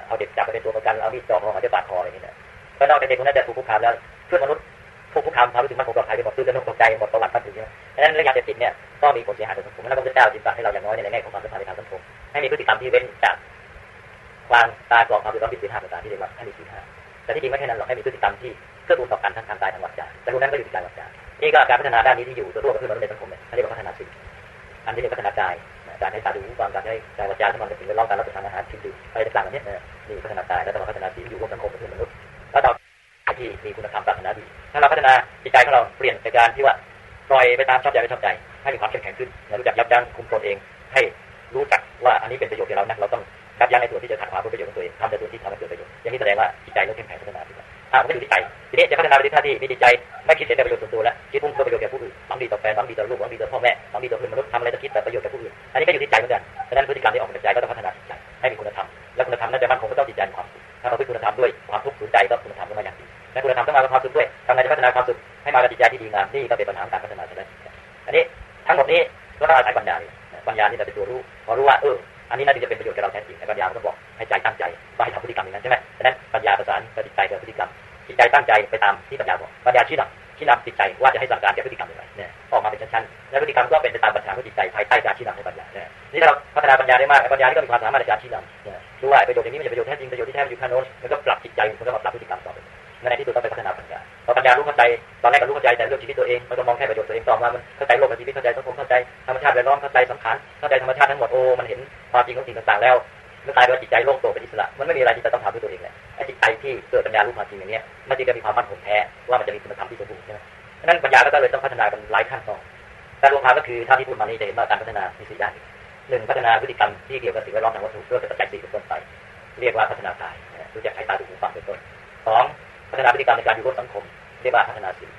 เอาเด็กจับไปเป็นตัวประกันเอามีดจ่อคอหาจะปาดคออะไรอย่างเงี้ยก็นอกจากเด็กคนนั้นจะถูกคุกคามแล้วเพื่อนมนุษย์ถูกคุกคามความรู้สึกมั่นคงปลอดภัยไปหมดตื่นตระหนกตกใจหมดประวัติตั้งถึงเนี่ยดังนั้นเรื่องยาเสพติดเนี่ยก็มีผลเสียหายต่อสังคมและพระพุทธเจ้าจึงตรัสให้เราอย่างน้อยในแง่ของความสัมพันธ์ในทางสังคมให้มีพฤติกรรมที่เว้นจาก ความตายกรอบความเป็นต้องผิดศีลห้าต่างๆที่เรียกว่าให้มีศีลห้าแต่ที่จริงไม่แค่นั้นหรอกให้มีพฤติกรรมที่เพื่อบูรต่อกันทั้งทางกายทางวาจาแต่ตรงนั้นก็อยู่ที่กายวาจานี่ก็การพัฒนาด้านนี้ที่อยู่ตัวร่วมกับเพื่อนมนุษย์ในสังคมเนี่ยเขาเรียกว่าพัฒนาสิ่งอันที่เรียกพัฒนากายการให้ตาดูความการให้กายวาจาสมานกับสิ่งแวดล้อมการรับประทานอาหารชิมดื่มอะไรต่างๆเนี่ยนี่พัฒนากายแล้วก็มาพัฒนาสิ่งอยู่ร่วมสังคมกับเพื่อนมนุษย์แล้วต่อที่มีคุณธรรมปรารถนาดีถ้าเราพัฒนาจิตใจของเราเปลี่ยนจากการที่ว่าปล่อยไปตามชอบใจไม่ชอบใจ ให้มีความเข้มแข็งขึ้นรู้จักยับยั้งคุมตนเอง ให้รู้จักว่าอันนี้เป็นประโยชน์แก่เรานะเราต้อง ยับยั้งในส่วนที่จะขัดขวางผลประโยชน์ของตัวเองทำแต่ส่วนที่ทำให้เกิดประโยชน์อย่างนี้แสดงว่าจิตใจเราเข้มแข็งพัฒนาขึ้นอ่ามันก็อยู่ที่ใจทีนี้จะพัฒนาไปที่ท่าที่มีจิตใจไม่คิดเห็นแต่ประโยชน์ส่วนตัวแล้วคิดมุ่งเพื่อประโยชน์แก่ผู้อื่นหวังดีต่อแฟนหวังดีต่อลูกหวังดีต่อพ่อแม่หวังดีต่อเพื่อนมนุษย์ทำอะไรจะคิดแต่ประโยชน์แก่ผู้อื่นอันนี้ก็อยู่ที่ใจเหมือนกันฉะนั้นพฤติกรรมที่ออกมาจากใจก็ต้องพัฒนาจิตใจให้มีคุณธรรมและคุณธรรมนั้นจะมั่นคงก็ต้องจิตใจมีความสุขถ้าเราพิคุณธรรมด้วยความทุกข์สูญใจก็คุณธรรมก็มาอย่างดีและคุณธรรมต้องมากับความสุขด้วยทำไงจะพัฒนาความสุขให้มากับจิตใจที่ดีงามนี่ก็เป็นปัญหาการพัฒนาใช่ไหมอันนี้ทั้งหมดนี้ก็ต้องอาศัยปัญญาปัญญานี่จะเป็นตัวรู้พอรู้ว่าเออ อันนี้น่าจะเป็นประโยชน์แก่เราแท้จริงในปัญญาก็บอกให้ใจตั้งใจว่าให้ทำพฤติกรรมอย่างนั้นใช่ไหมฉะนั้นปัญญาประสานกับจิตใจกับพฤติกรรมจิตใจตั้งใจไปตามที่ปัญญาบอกปัญญาชี้นำชี้นำจิตใจว่าจะให้สั่งการแก่พฤติกรรมอย่างไรเนี่ยออกมาเป็นชั้นๆและพฤติกรรมก็เป็นไปตามปัญญาของจิตใจภายใต้การชี้นำในปัญญาเนี่ยนี่ถ้าเราพัฒนาปัญญาได้มากปัญญานี่ก็มีความสามารถในการชี้นำเนี่ยรู้ว่าประโยชน์อย่างนี้มันจะประโยชน์แท้จริงประโยชน์ที่แท้อยู่ข้างโน้นมันก็ปรับจิตใจมันก็มาปรับพฤติกรรมต่อไปในที่สุดต้องไปพัฒนา พอปัญญารู้เข้าใจตอนแรกก็รู้เข้าใจแต่เรื่องชีวิตตัวเองมันก็มองแค่ประโยชน์ตัวเองต่อมามันเข้าใจโลกกับชีวิตเข้าใจสังคมเข้าใจธรรมชาติแวดล้อมเข้าใจสังขารเข้าใจธรรมชาติทั้งหมดโอ้มันเห็นความจริงของสิ่งต่างๆแล้วมันกลายเป็นจิตใจโล่งโปร่งเป็นอิสระมันไม่มีอะไรที่จะต้องทำด้วยตัวเองเลยไอ้จิตใจที่เกิดปัญญารู้ความจริงอย่างนี้มันจึงจะมีความมั่นคงแท้ว่ามันจะมีคุณธรรมที่สมบูรณ์ใช่ไหมนั้นปัญญาก็เลยต้องพัฒนากันหลายขั้นตอนแต่รวมมาก็คือถ้าที่พูดมานี้จะเห็นว่าการพัฒนามีสี่ด้านหนึ่งพัฒนาพฤติกรรมที่เกี่ยวกับสิ่งแวดล้อมทางวัตถุเพื่อเป็นปัจสี่เป็นต้นไป เรียกว่าพัฒนากายรู้จักใช้ตาดูหูฟังเป็นต้นสอง พัฒนาพฤติกรรมในการอยู่ร่วมสังคมเรียกว่าพัฒนาสิ่ง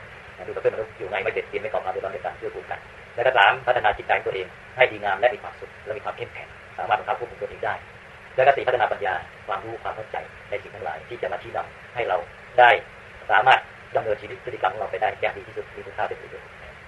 ดูกับเพื่อนมนุษย์อยู่ไงไม่เด็ดเดียนไม่ก่อความเดือดร้อนในการเชื่อผูกกัน และก็สามพัฒนาจิตใจตัวเองให้ดีงามและมีความสุขและมีความเข้มแข็งสามารถบังคับควบคุมตัวเองได้ และก็สี่พัฒนาปัญญาความรู้ความเข้าใจในสิ่งทั้งหลายที่จะมาชี้นำให้เราได้สามารถดำเนินชีวิตพฤติกรรมของเราไปได้อย่างดีที่สุดมีคุณค่าเป็นประโยชน์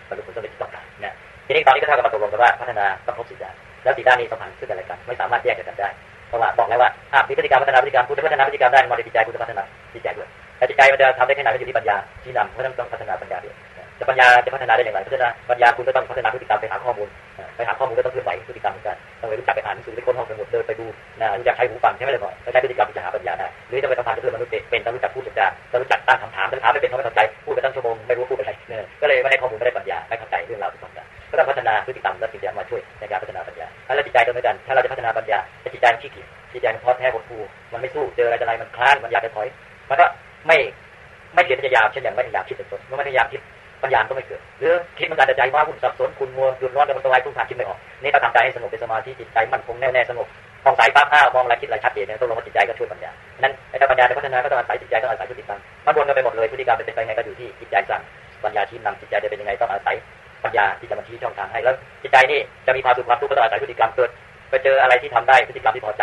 บรรลุผลสำเร็จที่ต้องการนะทีนี้ตอนนี้ก็เท่ากับมาตกลงกันว่าพัฒนาต้องครบสี่ด้านแล้วสี่ด้านนี้สัมพันธ์ซึ่งกันและกันไม่สามารถแยกจากกันได้เพราะว่าบอกแล้วว่าอะมีพฤติกรรมพัฒนาพฤติกรรมคุณจะพัฒนาพฤติกรรมได้มาในจิตใจคุณจะพัฒนาจิตใจด้วย แต่จิตใจมันจะทำได้แค่ไหนก็อยู่ที่ปัญญาที่นำเพราะนั้นต้องพัฒนาปัญญาด้วยจะปัญญาจะพัฒนาได้อย่างไรพัฒนาปัญญาคุณก็ต้องพัฒนาพฤติกรรมไปหาข้อมูลไปหาข้อมูลก็ต้องเคลื่อนไหวพฤติกรรมเหมือนกันต้องไปรู้จักไปอ่านหนังสือไปค้นห้องสมุดเดินไปดูนะรู้จักใช้หูฟังใช่ไหมเลยก่อนใช้พฤติกรรมจะหาปัญญาได้หรือจะไปสัมพันธ์กับเพื่อนมนุษย์เป็นต้องรู้จักพูดจาต้องรู้จักตั้งคำถามถ้าถามไม่เป็นเขาไม่เข้าใจพูดไปตั้งชั่วโมงไม่รู้พูดอะไรเนี่ยก็เลยไม่ได้ข้อมูลไม่ได้ปัญญาไม่เข้าใจเรื่องราวที่ต้องการก็ต้องพัฒนาพฤติกรรมและสิ่งที่มาช่วยในการพัฒนาปัญญาแล้วจิตใจก็เหมือนกันถ้าเราจะพัฒนาปัญญาจิตใจขี้เกียจจิตใจมันท้อแท้หดหู่มันไม่สู้เจออะไรอะไรมันคลานมันอยากจะถอย เพียรพยายามเช่นอย่างไม่พยายามคิดเป็นต้นเมื่อไม่พยายามคิดปัญญาก็ไม่เกิดหรือคิดมันการใจว่าวุ่นสับสนคุณมัวหยุดร้อนแต่มันตัวไวพุ่งผ่านคิดไม่ออกนี่ถ้าทำใจให้สงบเป็นสมาธิจิตใจมั่นคงแน่แน่สงบมองสายฟ้าผ้ามองอะไรคิดอะไรชัดเจนเนี่ยต้องลงมาจิตใจก็ช่วยปัญญานั้นไอ้ปัญญาจะพัฒนาก็ต้องอาศัยจิตใจต้องอาศัยพฤติกรรมมันวนกันไปหมดเลยพฤติกรรมเป็นไปไงก็อยู่ที่จิตใจสั่งปัญญาชี้นำจิตใจจะเป็นยังไงต้องอาศัยปัญญาที่จะมาชี้ช่องทางให้แล้วจิตใจนี่จะมีความสุขความทุกข์ก็ต้องอาศัยพฤติกรรมเกิดไปเจออะไรที่ทำได้พฤติกรรมที่พอใจ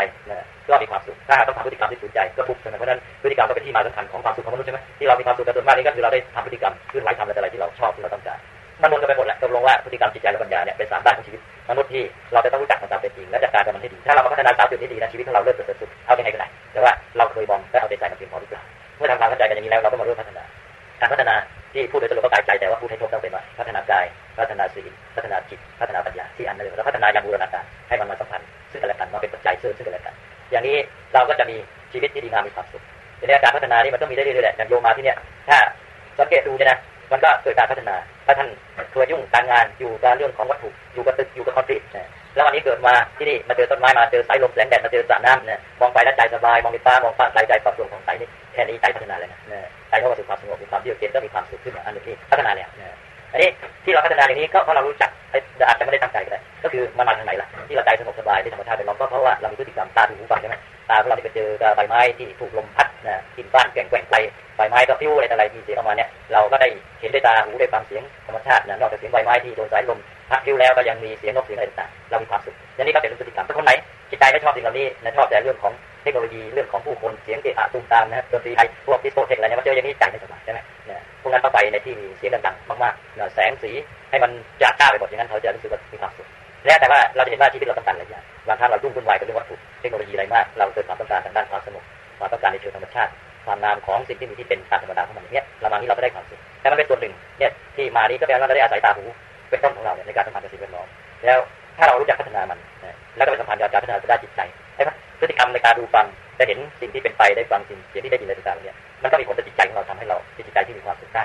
นานี่มันต้องมีได้เรื่อยๆแหละอย่างโยมาที่เนี่ยถ้าสังเกตดูเนี่ยนะมันก็เกิดการพัฒนา ถ้าท่านเคยยุ่งการงานอยู่กับเรื่องของวัตถุอยู่กับตึกอยู่กับคอนกรีตแล้ววันนี้เกิดมาที่นี่มาเจอต้นไม้มาเจอสายลมแสงแดดมาเจอสระน้ำเนี่ยมองไปแล้วใจสบายมองไปฟ้ามองฟ้าใจใจปรับปรุงของใจนี่แค่นี้ใจพัฒนาเลยนะใจเข้ามาสู่ความสงบมีความเยือกเย็นก็มีความสุขขึ้นมาอันนี้พัฒนาเนี่ยอันนี้ที่เราพัฒนาอย่างนี้ก็เพราะเรารู้จักอาจจะไม่ได้ตั้งใจก็ได้ก็คือมันมาทางไหนล่ะที่เราใจสงบสบายที่ธรรมชาติเป็นลมก็เพราะว่าเรามีพฤติกรรมตาถูหูฟังใช่ไหมตาของเราไปเจอใบไม้ที่ถูกลมพัด นะกินบ้านแกว่งแกว่งไปใบไม้ก็พิ้วอะไรต่อะไรมีเสียงออกมาเนี่ยเราก็ได้เห็นด้วยตาหูได้ฟังเสียงธรรมชาตินะนอกจากเสียงใบไม้ที่โดนสายลมพัดพิ้วแล้วก็ยังมีเสียงนกเสียงอะไรต่างๆเรามีความสุขอันนี้ก็เป็นเรื่องพฤติกรรมถ้าคนไหนจิตใจไม่ชอบสิ่งเหล่านี้นะชอบแต่เรื่องของเทคโนโลยีเรื่องของผู้คนเสียงเกะอะตูมตามนะดนตรีไทยพวกดิสโกเทคอะไรเนี่ยมาเจออย่างนี้ใจไม่สบายใช่ไหมเนี่ยพวกนั้นเข้าไปในที่มีเสียงดังๆมากๆแสงสีให้มันจ้าจ้าไปหมดอย่างนั้นเขาจะรู้สึกว่ามีความสุขแล้วแต่ว่าเราจะเห็นว่าชีวิตเราต้องการอะไรอย่างบางครั้งเรารุ่งวุ่นวายกับเรื่องวัตถุเทคโนโลยีอะไรมาก เราเกิดความต้องการทางด้านความสงบ ความต้องการในเชิงธรรมชาติ ความงามของสิ่งที่มีที่เป็นตามธรรมดาของมันเนี้ยเรามานี้เราก็ได้ความสุขแต่มันเป็นส่วนหนึ่งเนี่ยที่มานี้ก็แปลว่าเราได้อาศัยตาหูเป็นต้นของเราเนี่ยในการสัมพันธ์กับสิ่งแวดล้อมแล้วถ้าเรารู้จักพัฒนามัน แล้วก็ไปสัมพันธ์กับการพัฒนาด้านจิตใจใช่ไหมพฤติกรรมในการดูฟังได้เห็นสิ่งที่เป็นไปได้ฟังสิ่งเสียงที่ได้ยินอะไรต่างๆเนี่ยมันก็มีผลต่อจิตใจของเราทำให้เราจิตใจที่มีความสุขได้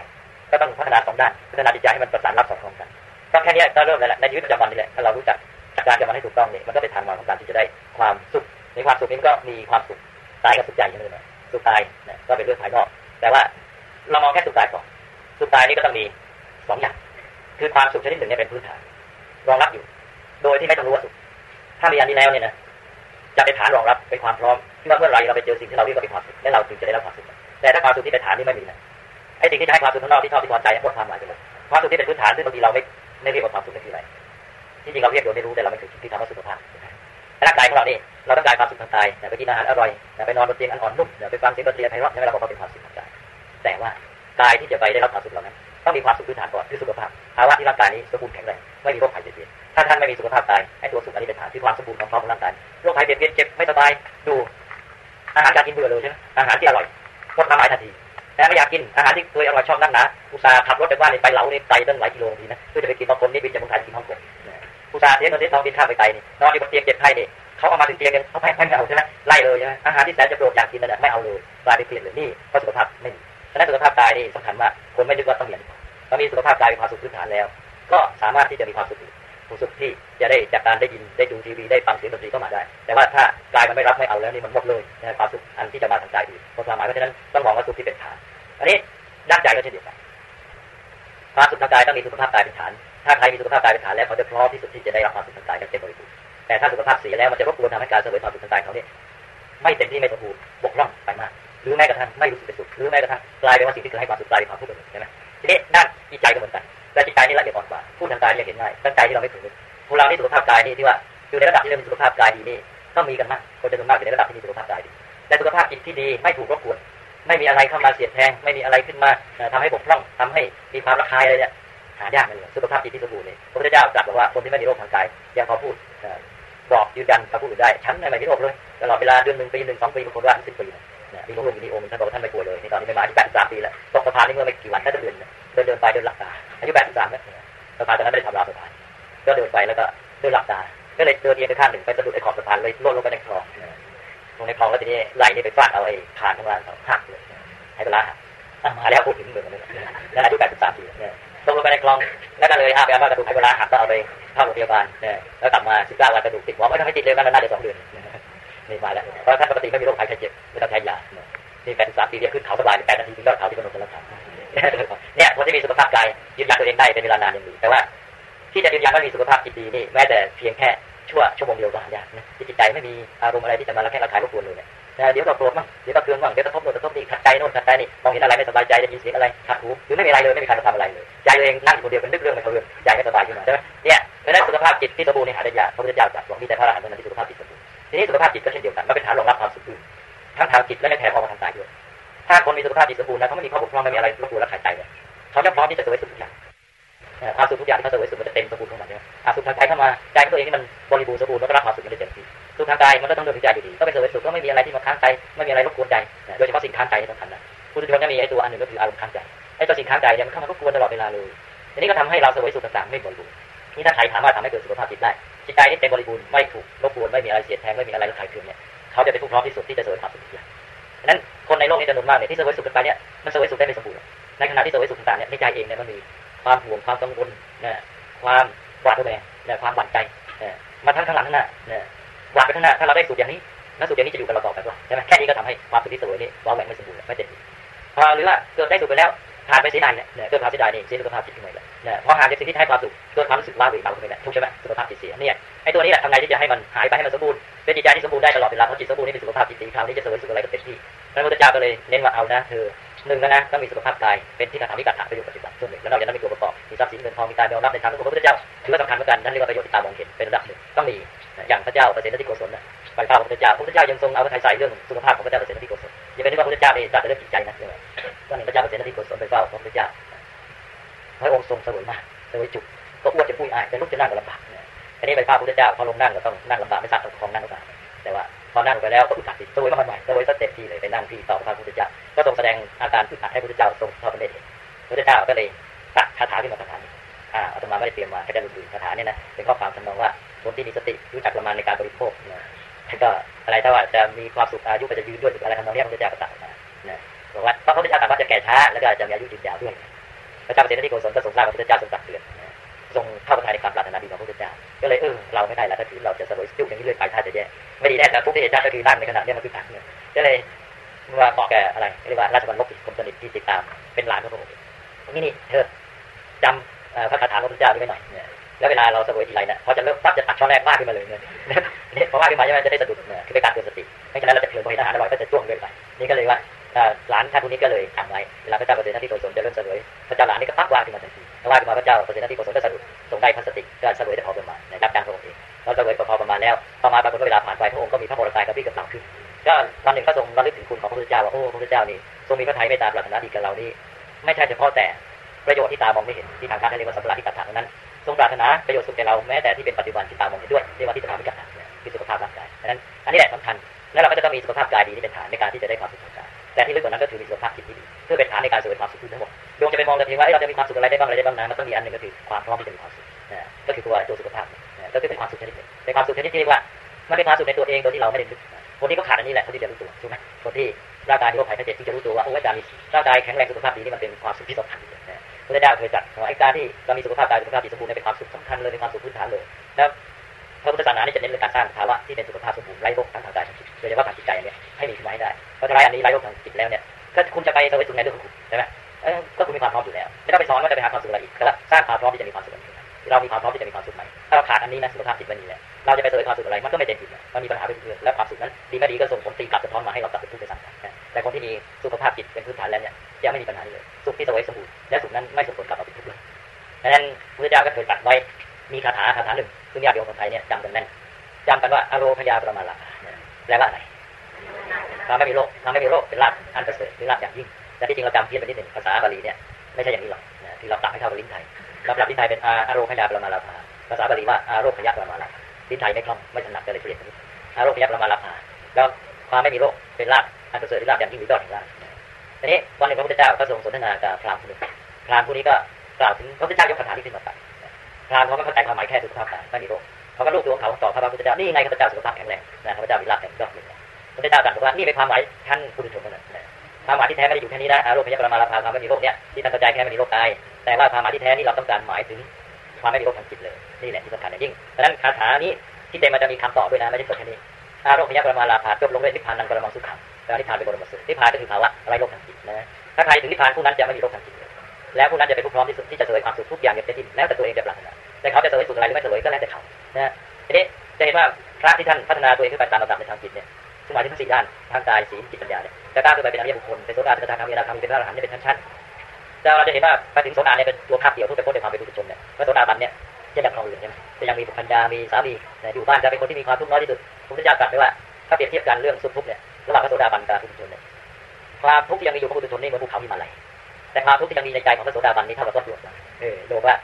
ก็ต้องพัฒนาสองด้านพัฒนาจิตใจให้มันประสานรับสอดคล้องกันก็แค่นี้ก็เริ่มแล้วแหละในชีวิตประจำวันนี่แหละถ้าเรารู้จักจัดการกับมันให้ถูกต้องเนี่ยมันก็เป็นทางมาของการที่จะได้ความสุขในความสุขนี้ก็มีความสุข กายกับสุขใจอย่างนี้นะสุขกายนะก็เป็นเรื่องภายนอก แต่ว่าเรามองแค่สุขกายก่อนสุขกายนี่ก็ต้องมีสองอย่าง คือความสุขชนิดหนึ่งเนี่ยเป็นพื้นฐานรองรับอยู่ โดยที่ไม่ต้องรู้ว่าสุขถ้ามีอันนี้แล้วเนี่ยนะจะเป็นฐานรองรับเป็นความพร้อมที่ว่าเมื่อไรเราไปเจอสิ่งที่เราเรียกว่าเป็นความสุขและเราถึงจะได้รับความสุขแต่ถ้าความสุขที่เป็นฐานนี่ไม่มีนะไอ้สิ่งที่จะให้ความสุขข้างนอกที่ชอบที่พอใจหมดความหมายไปเลยความสุขที่เป็นพื้นฐานซึ่งบางทีเราไม่ไม่เรียกว่าความสุขเป็นที่ไรที่จริงเราเรียกโดยไม่รู้แต่เราไม่เคยคิดที่ทำว่าสุขภาพ ร่างกายของเรานี่เราต้องการความสุขทางกายไปกินอาหารอร่อยไปนอนบนเตียงอันอ่อนนุ่มไปฟังเสียงดนตรีไพเราะนี่เราบอกว่าเป็นความสุขทางกายแต่ว่ากายที่จะไปได้รับความสุขเหล่านั้นต้องมีความสุขพื้นฐานก่อนคือสุขภาพภาวะที่ร่างกายนี้สมบูรณ์แข็งแรงไม่มีโรคภัยเบียดเบียนถ้าท่านไม่มีสุขภาพกายไอ้ตัวสุขอันนี้เป็นฐานที่ความสมบูรณ์ของพร้อมของร่างกายโรคภัยเบียดเบียนเจ็บไม่สบายดูอาหารการกินเบื่อเลยใช่ไหมอาหารที่อร่อยหมดความหมายทันทีแต่ไม่อยากกินอาหารที่เคยอร่อยชอบนั่งนะอุตส่าห์ขับรถไปบ้านไปเหลาเนี่ยไกลตั้งหลายกิโลทีนะเพื่อจะไปกินบางคนนี่บินจากเมืองไทยกินฮ่องกง อุตาเสียเงินเสียทองบินข้ามไปไกลนี่นอนอยู่บนเตียงเจ็บไข้เนี่ยเขาเอามาถึงเตียงกันเขาไม่ไม่เอาใช่ไหมไล่เลยใช่ไหมอาหารที่แสนจะโปรดอยากกินนั่นแหละไม่เอาเลยกลายเป็นเปลี่ยนเลยนี่เพราะสุขภาพไม่มีฉะนั้นสุขภาพกายนี่สำคัญมาคนไม่นึกว่าต้องเรียนถ้ามีสุขภาพกายมีความสุขพื้นฐานแล้ว ก็สามารถที่จะมีความสุขความสุขที่จะได้จากการได้ยินได้ดูทีวีได้ฟังเสียงดนตรีก็มาได้ แต่ว่าถ้ากายมันไม่รับไม่เอาแล้วนี่มันหมดเลยนะความสุขอันที่จะมาทางกายดีเพราะความหมายเพราะฉะนั้นต้องมองว่าสุขที่เป็นฐาน อันนี้ด้านใจก็เช่นเดียวกันความสุขทางกายต้องมีสุขภาพกายเป็นฐาน ถ้าใครมีสุขภาพกายเป็นฐานแล้วเขาจะพร้อมที่สุดที่จะได้รับความสุขทางกายอย่างเต็มบริบูรณ์แต่ถ้าสุขภาพเสียแล้วมันจะรบกวนทำให้การเสวยความสุขทางกายเขาเนี่ยไม่เต็มที่ไม่สมบูรณ์บกพร่องไปมากหรือแม้กระทั่งไม่รู้สึกเป็นสุขหรือแม้กระทั่งกลายเป็นว่าสิ่งที่เคยให้ความสุขกลายเป็นความทุกข์ไปเลยใช่ไหมทีนี้ด้านจิตใจก็เหมือนกันแต่จิตใจนี่ละเอียดอ่อนกว่าพูดทางกายเรียกเห็นง่ายตั้งใจที่เราไม่ถึงพวกเรานี่สุขภาพกายนี่ที่ว่าอยู่ในระดับที่เรามีสุขภาพกายดีนี่ต้องมีกันมากคนจะส่วนมากอยู่ในระดับที่มีสุขภาพกายดีแต่สุขภาพจิตที่ดีไม่ถูกรบกวนไม่มีอะไรเข้ามาเสียดแทงไม่มีอะไรขึ้นมาทำให้บกพร่องทำให้มีความระคายอะไรเนี่ย หายากเลยสุขภาพจิตที่สมบูรณ์เนี่ยพระพุทธเจ้าตรัสบอกว่าคนที่ไม่มีโรคทางกายยังพอพูดบอกยืนยันกับผู้อื่นได้ฉันไม่มีโรคเลยตลอดเวลาเดือนหนึ่งปีหนึ่งสองปีบางคนว่าสิบปีนะมีโรคลมมีโอมท่านบอกว่าท่านไม่ป่วยเลยในตอนนี้ไม่มาที่แปดสิบสามปีแล้วตกสะพานนี่เมื่อไม่กี่วันก็จะเดินเดินเดินไปเดินหลับตาอายุแปดสิบสามเนี่ยสะพานตอนนั้นไม่ได้ทำราวสะพานก็เดินไปแล้วก็เดินหลับตาก็เลยเดินเอียงไปข้างหนึ่งไปสะดุดไอ้ขอบสะพานเลยล่นลงไปในคลองลงในคลองแล้วทีนี้ไหลนี่ไปฟาดเอาไอ้คานข้างล่างเขาหักเลยให้เวลามาแล้วพูดถึงเหมือนกันแล้วอายุแปดสิบสามปีเนี่ย ลงไปในคลองแล้วก็เลยอาไปเอากระดูกให้เวลาหักก็เอาไปเข้าโรงพยาบาลแล้วกลับมาสิบเก้าวันกระดูกติดหัวไม่ต้องให้ติดเลยกันน่าจะสองเดือนนี่มาแล้วเพราะท่านปกติไม่มีโรคภัยไข้เจ็บไม่ต้องใช้ยานี่แปดสิบสามปีเดียวขึ้นเขาสบายแปดนาทีถึงยอดเขาที่กำหนดกันแล้วครับเนี่ยคนที่มีสุขภาพกายยืนยันตัวเองได้เป็นเวลานานอย่างดีแต่ว่า ที่จะยืนยันว่ามีสุขภาพจิตดีนี่แม้แต่เพียงแค่ชั่วชั่วโมงเดียวก็หายากนะที่จิตใจไม่มีอารมณ์อะไรที่จะมาและแค่ระคายรบกวนเลยเนี่ย เดี๋ยวก็โกรธบ้างเดี๋ยวก็เคืองบ้างเดี๋ยวก็ทบโน่นทบนี่ขัดใจโน่นขัดใจนี่มองเห็นอะไรไม่สบายใจได้ยินเสียงอะไรขัดหูหรือไม่มีอะไรเลยไม่มีใครมาทำอะไรเลยใจเองนั่งอยู่คนเดียวเป็นนึกเรื่องไม่เข้าเรื่องใจไม่สบายขึ้นมาใช่ไหมเนี่ยเพราะนั้นสุขภาพจิตที่สมบูรณ์ในหาได้ยากพระพุทธเจ้าตรัสบอกมีแต่พระอรหันต์เท่านั้นที่สุขภาพจิตสมบูรณ์ทีนี้สุขภาพจิตก็เช่นเดียวกันมันเป็นฐานรองรับความสุขอื่นทั้งทางจิตและในแถมออกมาทางกายด้วยถ้าคนมีสุขภาพจิตสมบูรณ์นะเขาไม่มีข้อบกพร่องไม่มีอะไรรบกวนและขัดใจเนี่ยเขาจะพร้อมที่จะเสวยสุขทุกอย่างความสุขทุกอย่างที่เขาเสวยสุขมันจะเต็มสมบูรณ์ของมันเนี่ยสุขทางกายเข้ามาใจตัวเองนี่มันบริบูรณ์สมบูรณ์มันก็รับความสุขได้เต็มที่ สุขทางกายมันก็ต้องเดินถึงใจอยู่ดีก็เป็นเสวยสุขก็ไม่มีอะไรที่มาค้างใจไม่มีอะไรรบกวนใจโดยเฉพาะสิ่งค้างใจสำคัญนะผู้ทุชนก็มีไอ้ตัวอันหนึ่งก็คืออารมณ์ค้างใจไอ้ตัวสิ่งค้างใจเนี่ยมันเข้ามารบกวนตลอดเวลาเลยทีนี้ก็ทำให้เราเสวยสุขต่างๆไม่บริบูรณ์นี่ถ้าใครถามว่าทำให้เกิดสุขภาพจิตได้จิตใจที่เต็มบริบูรณ์ไม่ถูกรบกวนไม่มีอะไรเสียดแทงไม่มีอะไรระคายเคืองเนี่ยเขาจะเป็นผู้พร้อมที่สุดที่จะเสวยความสุขทุกอย่างดังนั้นคนในโลกนี้จำนวนมากเนี่ยที่เสวยสุขกันไปเนี่ยมันเสวยสุขได้ไม่สมบูรณ์ในขณะที่เสวยสุขต่างๆเนี่ยในใจเองเนี่ยมันมีความห่วงความกังวลเนี่ยความหวาดระแวงเนี่ยความหวั่นใจเนี่ยมาทั้งข้างหลังข้างหน้าเนี่ย วาดไปข้างหน้าถ้าเราได้สุขอย่างนี้แล้วสุขอย่างนี้จะอยู่กับเราต่อไปว่าใช่ไหมแค่นี้ก็ทำให้ความสุขที่สวยนี่วางแหวนไม่สมบูรณ์ไม่เต็มที่พอหรือว่าเกิดได้สุขไปแล้วผ่านไปเสียดายเนี่ยเกิดความเสียดายนี่เสียสุขภาพจิตขึ้นมาเลยเนี่ยพอหาจากสิ่งที่ให้ความสุขเกิดความรู้สึกว้าเหวเบาขึ้นไปแล้วทุกใช่ไหมสุขภาพจิตเสียเนี่ยไอ้ตัวนี้แหละทำไงที่จะให้มันหายไปให้มันสมบูรณ์เป็นจิตใจที่สมบูรณ์ได้ตลอดเวลาเพราะจิตสมบูรณ์นี่เป็นสุขภาพจิตดีคราวนี้จะสวยสุขอะไรก็เต็มที่พระพุทธเจ้าก็เลยเน้นว่าเอานะเธอหนึ่งแล้วนะต้องมีสุขภาพกายเป็นที่กระทำวิกัตถะประโยชน์ปฏิบัติส่วนหนึ่งแล้วนอกจากนั้นมีตัวประกอบมีทรัพย์สินเงินทองมีการยอมรับในทางของพระพุทธเจ้าถือว่าสำคัญเหมือนกันนั่นเรียกว่าประโยชน์ที่ตามองเห็นเป็นระดับหนึ่งต้องมี อย่างพระเจ้าเปรตที่โกศลนะไปข้าวพระพุทธเจ้าพระพุทธเจ้ายังทรงเอาพระทัยใส่เรื่องสุขภาพของพระเจ้าเปรตที่โกศลอย่าไปนึกว่าพระพุทธเจ้านี่จัดเรื่องจิตใจนะก็หนึ่งพระเจ้าเปรตที่โกศลไปเฝ้าพระพุทธเจ้าพระองค์ทรงสวยมากสวยจุกก็อ้วนจะปุ้ยอายจะลุกจะนั่งก็ลำบากอันนี้ไปเฝ้าพระพุทธเจ้าพอลงนั่งก็ต้องนั่งลำบากไม่ทราบตรงของนั่งหรือเปล่าแต่ว่าพอนั่งไปแล้วก็อึดอัดติดตัวมากใหม่ตัวสเต็ปที่เลยไปนั่งที่ต่อพระพุทธเจ้าก็ทรงแสดงอาการอึดอัดให้พระพุทธเจ้าทรงทอดพระเนตรพระพุทธเจ้าก็เลยตัดคาถาขึ้นมาคาถานี้อ่าอาตมาไม่ได้เตรียมมาแค่จะดูคาถาเนี่ยนะเป็นข้อความทำนองว่า คนที่มีสติรู้จักประมาณในการบริโภคนะแล้วก็อะไรถ้าว่าจะมีความสุขอายุก็จะยืนด้วยอะไรทำนองนี้พระพุทธเจ้าก็ตัดมานะบอกว่าเพราะพระพุทธเจ้าตรัสว่าจะแก่ช้าแล้วก็จะมีอายุยืนยาวด้วยพระเจ้าเปรตที่โกศลก็ทรงทราบพระพุทธเจ้าทรงตักเตือนทรงเข้าประทานในความปรารถนาดีของพระพุทธเจ้า ก็เลยเออเราไม่ได้แล้วถ้าถือเราจะสวยจุกอย่างนี้เรื่อยไปถ้าจะแย่ไม่ดีแน่แต่ทุกที่เจะก็คือนั่งในขณะนี้มันคือตักเนี่ยก็เลยว่าเหมาะแก่อะไรเรียกว่าราชบัณฑิตคนสนิทที่ติดตามเป็นหลานพระองค์นี่นี่เธอจำพระคาถาพระพุทธเจ้าได้ไหมหน่อยเนี่ย แล้วเวลาเราสวยทีไรเนี่ยพอจะเริ่มปั๊บจะตักช่อแรกมากขึ้นมาเลยเนี่ยนี่พอมาขึ้นมาใช่ไหมจะได้สะดุดเนี่ยคือเป็นการเตือนสติไม่ฉะนั้นเราจะเผลอพอเห็นอาหารอร่อยก็จะจ้วงเกินไปนี่ก็เลยว่าหลานท่านคนนี้ก็เลยทำไว้เวลาพระเจ้าประเสริฐที่โกศลจะเริ่มสวยพระเจ้าหลานนี่ก็ปั๊บว่าขึ้นมาทันทีว่าขึ้นมาพระเจ้าประเสริฐที่โกศลก็สะดุดทรงได้พระสติก็สวยได้พอประมาณในรับการพระองค์เองเราสวยพอประมาณแล้วต่อมาปรากฏว่าเวลาผ่านไปพระองค์ก็มีพระโมรกายกระพี่กับเต่าขึ้นก็วันหนึ่งก็ทรงระลึกถึงคุณของพระพุทธเจ้าว่าโอ้พระพุทธเจ้านี่ทรงมีพระทัยเมตตาปรารถนาดีกับเรานี่ไม่ใช่เฉพาะแต่ประโยชน์ที่ตามองไม่เห็นที่ทางการเรียกว่าสัมปราที่กัดถางนั้น งปรารถนาประโยชน์สุขแก่เราแม้แต่ที่เป็นปัจจุบันที่ตามมองเห็นด้วยเรียกว่าที่จะทำให้กัดถางคือสุขภาพร่างกายดังนั้นอันนี้แหละสำคัญแล้วเราก็จะต้องมีสุขภาพกายดีที่เป็นฐานในการที่จะได้ความสุขทางกายแต่ที่ลึกกว่านั้นก็คือมีสุขภาพจิตที่ดีเพื่อเป็นฐานในการเสวยความสุขทั้งหมดโยมจะไปมองแต่เพียงว่าเราจะมีความสุขอะไรได้บ้างอะไรได้บ้างนะมันต้องมีอันหนึ่งก็คือความพร้อมที่จะมีความสุขนะก็คือตัวตัวสุขภาพนะก็คือเป็นความสุขชนิดหนึ่งเป็นความสุขชนิดที่เรียกว่ามันเป็นความสุขในตัวเองโดยที่เราไม่ได้นึกคนที่เขาขาดอันนี้แหละคนที่จะรู้ตัวถูกไหมคนที่ร่างกายมีโรคภัยไข้เจ็บที่จะรู้ตัวว่าโอ้อาจารย์มีร่างกายแข็งแรงสุขภาพดีนี่มันเป็นความสุขที่สำคัญนะ พระเจ้าเคยจัดว่าไอ้การที่เรามีสุขภาพกายสุขภาพจิตสมบูรณ์เป็นความสุขสำคัญเลยเป็นความสุขพื้นฐานเลยแล้วพระพุทธศาสนานี่จะเน้นเรื่องการสร้างภาวะที่เป็นสุขภาพสมบูรณ์ไร้โรคทั้งทางกายทั้งจิตโดยเฉพาะทางจิตใจเนี่ยให้มีขึ้นมาให้ได้เพราะถ้าไร้อันนี้ไร้โรคทางจิตแล้วเนี่ยก็คุณจะไปสวยสุขในเรื่องของคุณใช่ไหมก็คุณมีความพร้อมอยู่แล้วไม่ต้องไปสอนว่าจะไปหาความสุขอะไรอีกก็สร้างความพร้อมที่จะมีความสุขเรามีความพร้อมที่จะมีความสุขไหมถ้าเราขาดอันนี้นะสุขภาพจิตมันนี่แหละเราจะไปเสวยความสุขอะไรมันก็ไม่เต็มอิ่มมันมีปัญหาไปเรื่อยแล้วความสุขนั้นดีไม่ดีก็ส่งผลตีกลับสะท้อนมาให้เรากลับเป็นทุกข์ไปซ้ำแต่คนที่มีสุขภาพจิตเป็นพื้นฐานแล้วเนี่ยยังไม่มีปัญหาเลยสุขที่เสวยสมบูรณ์ และสุขนั้นไม่ส่งผลกลับมาเป็นทุกข์เลยดังนั้นพระเจ้าก็เคยตรัสไว้มีคาถาคาถาหนึ่งซึ่งญาติโยมคนไทยเนี่ยจำกันแน่นจำกันว่าอโรพยาประมาลาแปลว่าอะไรทำไม่มีโรคทำไม่มีโรคเป็นลาภอันประเสริฐหรือลาภอย่างยิ่งแต่ที่จริงเราจำเพี้ยนไปนิดหนึ่งภาษาบาลีเนี่ยไม่ใช่อย่างนี้หรอกที่เราปรับให้เข้ากับลิ้นไทยเราปรับลิ้นไทยเป็นอโรพยาประมาลาภาภาษาบาลีว่าอารพยะประมาลาลิ้นไทยไม่คล่องไม่ถนัดก็เลยเปลี่ยนอารพยะประมาลาภาแล้วความไม่มีโรคเป็นลาภอันประเสริฐหรือลาภอย่างยิ่งหรือยอดแห่งลาภทีนี้วันหนึ่งพระพุทธเจ้าก็ทรงสนทนากับพราหมณ์คนหนึ่ง รามณ์ผู้นี้ก็กล่าวถึงพระพุทธเจ้ายกคาถาที่ขึ้นมาตัดพรามเขาก็เข้าใจความหมายแค่สุขภาพกายไม่มีโรคเขาก็ลูกตัวงเขาต่อพระพุทธเจ้านี่ไงข้าพเจ้าสุขภาพแข็งแรงนะข้าพเจ้ามีลาภแห่งยอดเลยพระพุทธเจ้าตรัสว่านี่เป็นความหมายท่านผู้ดุชนนั่นแหละความหมายที่แท้ไม่ได้อยู่แค่นี้นะอารมณ์พยาปรมาลาภาความไม่มีโรคเนี่ยที่ท่านเข้าใจแค่ไม่มีโรคกายแต่ว่าความหมายที่แท้นี่เราต้องการหมายถึงความไม่มีโรคทางจิตเลยนี่แหละที่สำคัญอย่างยิ่งดังนั้นคาถานี้ที่เต็มมันจะมีคำตอบด้วยนะไม่ใช่จบแค่นี้อาโรมณ์พยาประมาลาภาจบลงด้วยนิพพานังปรมังสุขังแปลว่านิพพานเป็นบรมสุขนิพพานก็คือภาวะไรโรคทางจิตนะถ้าใครถึงนิพพานผู้นั้นจะไม่มีโรคทางจิต แล้วผู้นั้นจะเป็นผู้พร้อมที่สุดที่จะเสวยความสุขทุกอย่างอย่างเต็มที่แล้วแต่ตัวเองจะปรารถนาแต่เขาจะเสวยสุขอะไรหรือไม่เสวยก็แล้วแต่เขานะทีนี้จะเห็นว่าพระที่ท่านพัฒนาตัวเองขึ้นไปตามระดับในทางจิตเนี่ยซึ่งหมายถึงทั้งสี่ด้านทางกายศีลจิตปัญญาเนี่ยจะก้าวขึ้นไปเป็นอริยบุคคลเป็นโสดาเป็นตถาคามีนาคามีเป็นพระอรหันต์เป็นชั้นๆเราจะเห็นว่าไปถึงโสดาเนี่ยเป็นตัวภาพเดียวทุกเป็นพ้นในความเป็นบุตรชนเนี่ยพระโสดาบันเนี่ยจะแบบครองอื่นใช่ไหมจะยังมีบุตรพันยามีสามีอยู่บ้านจะเป็นคนที่มีความทุกข์น้อยที่สุดพระจ้าตรัสไว้ว่าถ้าเปรียบเทียบกันเรื่องสุขทุกข์เนี่ยระหว่างพระโสดาบันกับบุตรชนเนี่ยความทุกข์ยังมีอยู่ของบุตรชนนี่เหมือนภูเขาหิมาลัย แต่ความทุกข์ที่ยังมีในใจของพระโสดาบันนี่เท่ากับก้อนกรวดเออดูว่า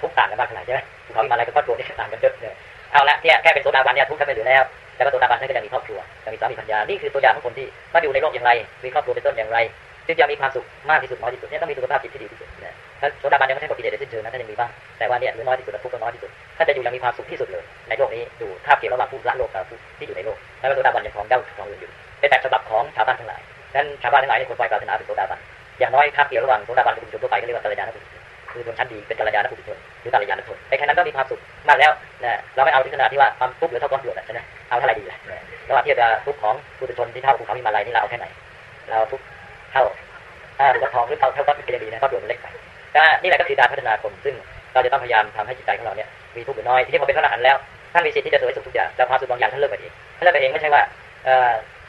ทุกต่างกันมากขนาดใช่ไหมภูเขามาลัยกับก้อนกรวดนี่ต่างกันเยอะเลยเอาละเนี่ยแค่เป็นโสดาบันเนี่ยทุกข์แค่ไม่เหลือแล้วแต่พระโสดาบันนั่นก็ยังมีครอบครัวยังมีสามีภรรยานี่คือตัวอย่างของคนที่มาอยู่ในโลกอย่างไรมีครอบครัวเป็นต้นอย่างไรจึงจะมีความสุขมากที่สุดน้อยที่สุดเนี่ยต้องมีสุขภาพจิตที่ดีที่สุดนะถ้าโสดาบันยังไม่ใช่ปกติเดชสิ้นเชิงนะท่านยังมีบ้างแต่ว่าเนี่ยหลือน้อยที่สุดทุกข์ก็น้อยที่สุดถ้าจะอยู่ยังมีความสุขที่สุดเลยในโลกนี้ดูภาพเทียบระหว่างผู้ละโลกกับผู้ที่อยู่ในโลกแล้วโสดาบันยังครองเจ้าครองเรือนอยู่เป็นแบบฉบับของชาวบ้านทั้งหลายนั้นชาวบ้านทั้งหลายในคนปล่อยปรารถนาเป็นโสดาบัน อย่างน้อยภาพเทียบระหว่างโสดาบันกับบุญชนทั่วไปก็เรียกว่ากัลยาณบุญคือชนชั้นดีเป็นกัลยาณบุญชนหรือกัลยาณชนไอ้แค่นั้นก็มีความสุขมากแล้วนะเราไม่เอาถึงขนาดที่ว่าความทุกข์หลือเท่าก้อนกรวดใช่ไหมเอาเท่าไหร่ดีล่ะแล้วเทียบกับทุกข์ของบุตรชนที่เท่าภูเขาหิมาลัยนี่เราเอาแค่ไหน เราทุกข์เท่าถ้าหรือว่าทองหรือเท่าเท่าก้อนเป็นยังดีนะก้อนกรวดมันเล็กไปก็นี่แหละก็คือการพัฒนาคนซึ่งเราจะต้องพยายามทำให้จิตใจของเราเนี่ยมีทุกข์หรือน้อยที่นี่พอเป็นพระอรหันต์แล้วท่านมีสิทธิ์ที่จะสวยสุขทุกอย่างแต่ความสุขบางอย่างท่านเลิกไปเองท่านเลิกไปเองไม่ใช่ว่า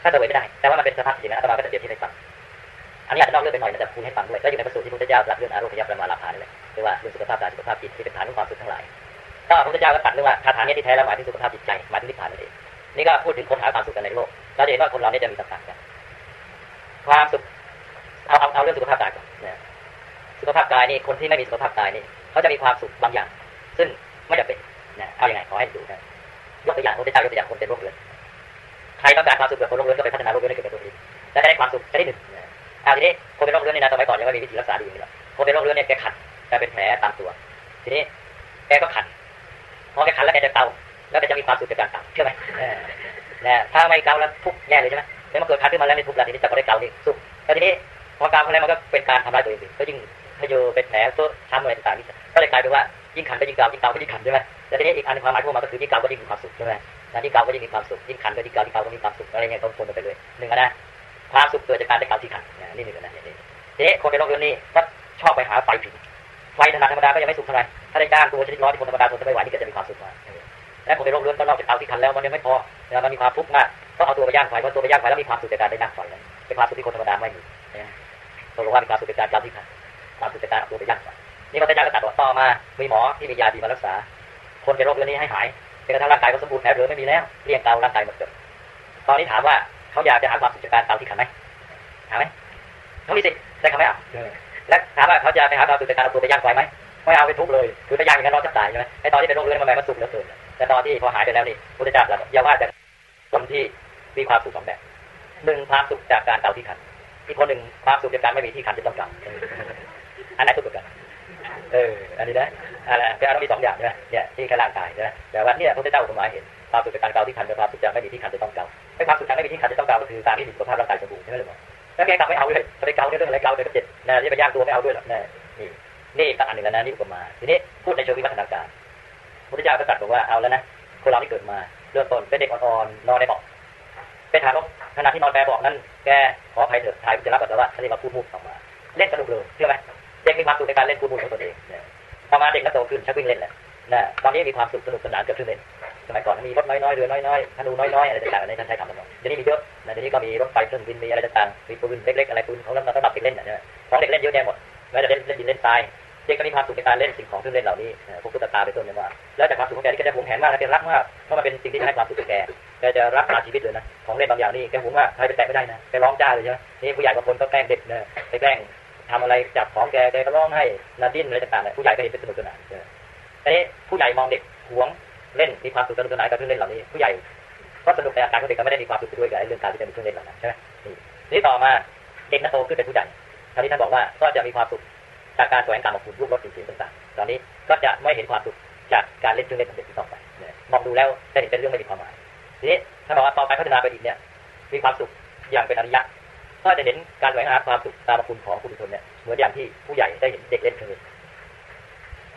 ถ้าเสวยไม่ได้ แต่ว่ามันเป็นสภาพจริงนะอาตมาก็จะเปรียบเทียบให้ฟัง อันนี้อาจจะนอกเรื่องไปหน่อยนะแต่พูดให้ฟังด้วยก็อยู่ในพระสูตรที่พระพุทธเจ้าตรัสเรื่องอาโรคยประมาลาภานี่แหละหรือว่าเรื่องสุขภาพกายสุขภาพจิตที่เป็นฐานของความสุขทั้งหลายก็พระพุทธเจ้าก็ตรัสเรื่องว่าคาถานี้ที่แท้แล้วหมายถึงสุขภาพจิตใจหมายถึงนิพพานนั่นเองนี่ก็พูดถึงคนหาความสุขกันในโลกเราจะเห็นว่าคนเราเนี่ยจะมีต่างกัน ความสุขเอาเอาเอาเรื่องสุขภาพกายก่อนนะสุขภาพกายนี่คนที่ไม่มีสุขภาพกายนี่เขาจะมีความสุขบางอย่าง ซึ่งไม่จำเป็นนะเอาอย่างไงขอให้ดูนะยกตัวอย่างพระพุทธเจ้ายกตัวอย่างคนเป็นโรคเรื้อนใครต้องการความสุขแบบคนโรคเรื้อนก็ไปพัฒนาโรคเรื้อนให้เกิดเป็นตัวเองและได้ความสุขชนิดหนึ่ง อาทีนี้คนเป็นโรคเรื้อนนี่นะสมัยก่อนยังไม่มีวิธีรักษาดีอย่างนี้หรอกคนเป็นโรคเรื้อนเนี่ยแกขัดแกเป็นแผลตามตัว ทีนี้แกก็ขัดพอแกขัดแล้วแกจะเกาแล้วแกจะมีความสุขจากการเกาเชื่อไหมเออนะถ้าไม่เกาแล้วทุกแย่เลยใช่ไหมแล้วมันเกิดคันขึ้นมาแล้วไม่ทุกข์แล้วทีนี้จะก็ได้เกานี่สุขแล้วทีนี้พอเกาไปแล้วมันก็เป็นการทำร้ายตัวเองก็ยิ่งทะเยอเป็นแผลตัวช้ำอะไรต่างๆก็เลยกลายเป็นว่ายิ่งขันก็ยิ่งเกายิ่งเกาก็ยิ่งขันใช่ไหมแล้วทีนี้อีกอันความหมายพวกมันก็คือยิ่งเกาก็ยิ่งมีความสุขใช่ไหมนะยิ่งเกาก็ยิ่งมีความสุขยิ่งขันก็ยิ่งเกายิ่งเกาก็มีความสุขอะไรเงี้ยต้องคนไปเลยหนึ่งนะความสุขเกิดจากการได้เกาที่ขัน นี่หนึ่งนะนี่ทีนี้คนเป็นโรคเรื้อนนี่ก็ชอบไปหาไฟผิงไฟธรรมดาก็ยังไม่สุขเท่าไหร่ถ้าได้ก้านตัวชนิดร้อนที่คนธรรมดาทนจะไม่ไหวนี่ก็จะมีความสุขมาและคนเป็นโรคเรื้อนก็นอกจากเตาที่คันแล้วมันยังไม่พอมันมีความทุกข์มากต้องเอาตัวไปย่างไฟเพราะตัวไปย่างไฟแล้วมีความสุขจากการได้ย่งไฟนั้นเป็นความสุขที่คนธรรมดาไม่มีตกลงว่ามีความสุขจากการเตาที่คันความสุขจากการเอาตัวไปย่างไฟนี่ก็จะย่างกระตัดต่อมา มีหมอที่มียาดีมารักษา คนเป็นโรคเรื้อนนี้ให้หายจนกระทั่งร่างกายก็สมบูรณ์แผลเรือไม่มีแล้วเลี่ยงเการ่างกายหมดจดตอนนี้ถามว่าเขาอยากจะหาความสุขจากการเตาที่คันไหมหาไหม เขามีสิทธิ์แต่เขาไม่เอาและถามว่าเขาจะไปหาความสุขจากการเอาตัวไปย่างไฟไหมไม่เอาไปทุบเลยคือถ้าย่างอย่างนั้นเราจะตายใช่ไหมไอ้ตอนที่เป็นโรคเรื้อนมันมันสุขเหลือเกินแต่ตอนที่พอหายไปแล้วนี่พุทธเจ้าตรัสอย่าว่าจะคนที่มีความสุขสองแบบหนึ่งความสุขจากการเกาที่ขันอีกคนหนึ่งความสุขจากการไม่มีที่ขันจะต้องเกาอันไหนสุขกว่ากันเออ อันนี้นะอะไรก็ต้องมีสองอย่างใช่ไหมเนี่ยที่แค่ร่างกายใช่ไหมแต่ว่าเนี่ยพระเจ้าอุปมาเห็นความสุขจากการเกาที่ขันกับความสุขจากไม่มีที่ขันจะต้องเกาไอ้ความสุขจากไม่มีที่ขันจะต้องเกาก็คือการที่มีสุขภาพร่างกายสมบูรณ์ใช่ไหมเลย แล้วแกกลับไม่เอาเลยจะไปเกาเนี่ยเรื่องอะไรเกาเลยก็เจ็บนะที่ไปย่างตัวไม่เอาด้วยหรอกนะนี่นี่อีกอันหนึ่งแล้วนะนี่อุปมาทีนี้พูดในเชิงวิวัฒนาการพระเจ้าก็ตรัสบอกว่าเอาแล้วนะคนเราที่เกิดมาเริ่มต้นเป็นเด็กอ่อนๆนอนในเบาะเป็นทารกขณะที่นอนแบเบาะนั้นแกขออภัยเถอะทายจะรับปัสสาวะเขาเรียกว่าพูดมุกออกมา เล่นสนุกเลยเชื่อไหมเด็กมีความสุขในการเล่นพูดมุกของตัวเองต่อมาณเด็กก็โตขึ้นชักวิ่งเล่นแหละนะตอนนี้มีความสุขสนุกสนานเกับเครื่องเล่น สมัยก่อนมีรถน้อยๆเรือน้อยๆธนูน้อยๆอะไรต่างๆในท่านใช้คำนั้นเดี๋ยวนี้มีเยอะนะเดี๋ยวนี้ก็มีรถไฟเครื่องบินมีอะไรต่างๆมีปืนเล็กๆอะไรปืนของเราสำหรับเด็กเล่นนะของเด็กเล่นเยอะแยะหมดไม่ว่าจะเล่นเล่นดินเล่นทรายเด็กก็มีความสุขในการเล่นสิ่งของเครื่องเล่นเหล่านี้พวกตุ๊กตาเป็นต้นเนี่ยว่าแล้วจากความสุขของแกที่แกจะหวงแหนมากแกรักมากเพราะมันเป็นสิ่งที่ให้ความสุขแกแกจะรักษาชีวิตเลยนะของเล่นบางอย่างนี่แกหวงว่าใครไปแตะไม่ได้นะแกร้องจ้าเลยใช่ไหมนี่ผู้ใหญ่บางคนก็แกล้งเด็กนะไปแกล้งทำอะไรจับของแกแกก็ร้องให้นาดิ้นอะไรต่างๆผู้ใหญ่ก็เห็นเป็นสนุกสนานแต่ผู้ใหญ่มองเด็กหวง เล่นมีความสุขสนุกสนานกับเครื่องเล่นเหล่านี้ผู้ใหญ่ก็สนุกในอาการของเด็กก็ไม่ได้มีความสุขด้วยกับเรื่องการที่จะมีเครื่องเล่นเหล่านั้นใช่ไหมนี่ต่อมาเด็กนั้นโตขึ้นเป็นผู้ใหญ่คราวนี้ท่านบอกว่าก็จะมีความสุขจากการแสวงการมาคุณรูปรสสิ่งต่างๆตอนนี้ก็จะไม่เห็นความสุขจากการเล่นเครื่องเล่นของเด็กที่ต่อไปมองดูแล้วจะเห็นเป็นเรื่องไม่มีความหมายทีนี้ถ้าบอกว่าต่อไปพัฒนาไปอีกเนี่ยมีความสุขอย่างเป็นอริยะก็จะเห็นการแสวงหาความสุขตามคุณของผู้ชนเนี่ยเหมือนอย่างที่ผู้ใหญ่ได้เห็นเด็กเล่นเครื่องเล่น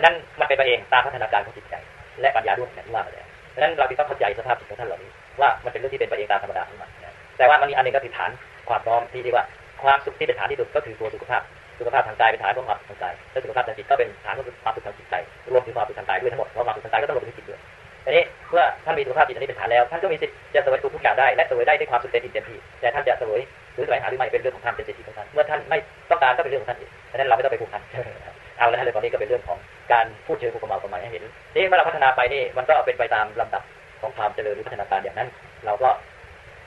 นั่นมันเป็นไปเองตามพัฒนาการของจิตใจ และปัญญาด้วยอย่างที่ว่ามาแล้วดังนั้นเราต้องเข้าใจสภาพจิตของท่านเหล่านี้ ว่ามันเป็นเรื่องที่เป็นไปเองตามธรรมดาของมันแต่ว่ามันมีอันนึงก็คือฐานความพร้อมที่เรียกว่าความสุขที่เป็นฐานที่สุดก็คือตัวสุขภาพสุขภาพทางกายเป็นฐานของความสุขทางกายและสุขภาพทางจิตก็เป็นฐานของความสุขทางจิตใจรวมถึงความสุขทางกายด้วยทั้งหมดเพราะความสุขทางกายก็ต้องรวมถึงจิตด้วยทีนี้เมื่อท่านมีสุขภาพจิตอันนี้เป็นฐานแล้ว ท่านก็มีสิทธิ์จะเสวยสุขทุกอย่างได้และเสวยได้ด้วยความสุขเต็มที่เต็มที่แต่ท่านจะเสวยหรือสวงหาหรือไม่เป็นเรื่องของท่านเป็นสิทธิของท่านเมื่อท่านไม่ต้องการก็เป็นเรื่องของท่านเองดังนั้นเราไม่ต้องไปผูกพัน เอาแล้วเลยตอนนี้ก็เป็นเรื่องของการพูดเชิงอุปมาอุปไมยให้เห็นนี่เมื่อเราพัฒนาไปนี่มันก็เป็นไปตามลำดับของความเจริญหรือพัฒนาการอย่างนั้น เราก็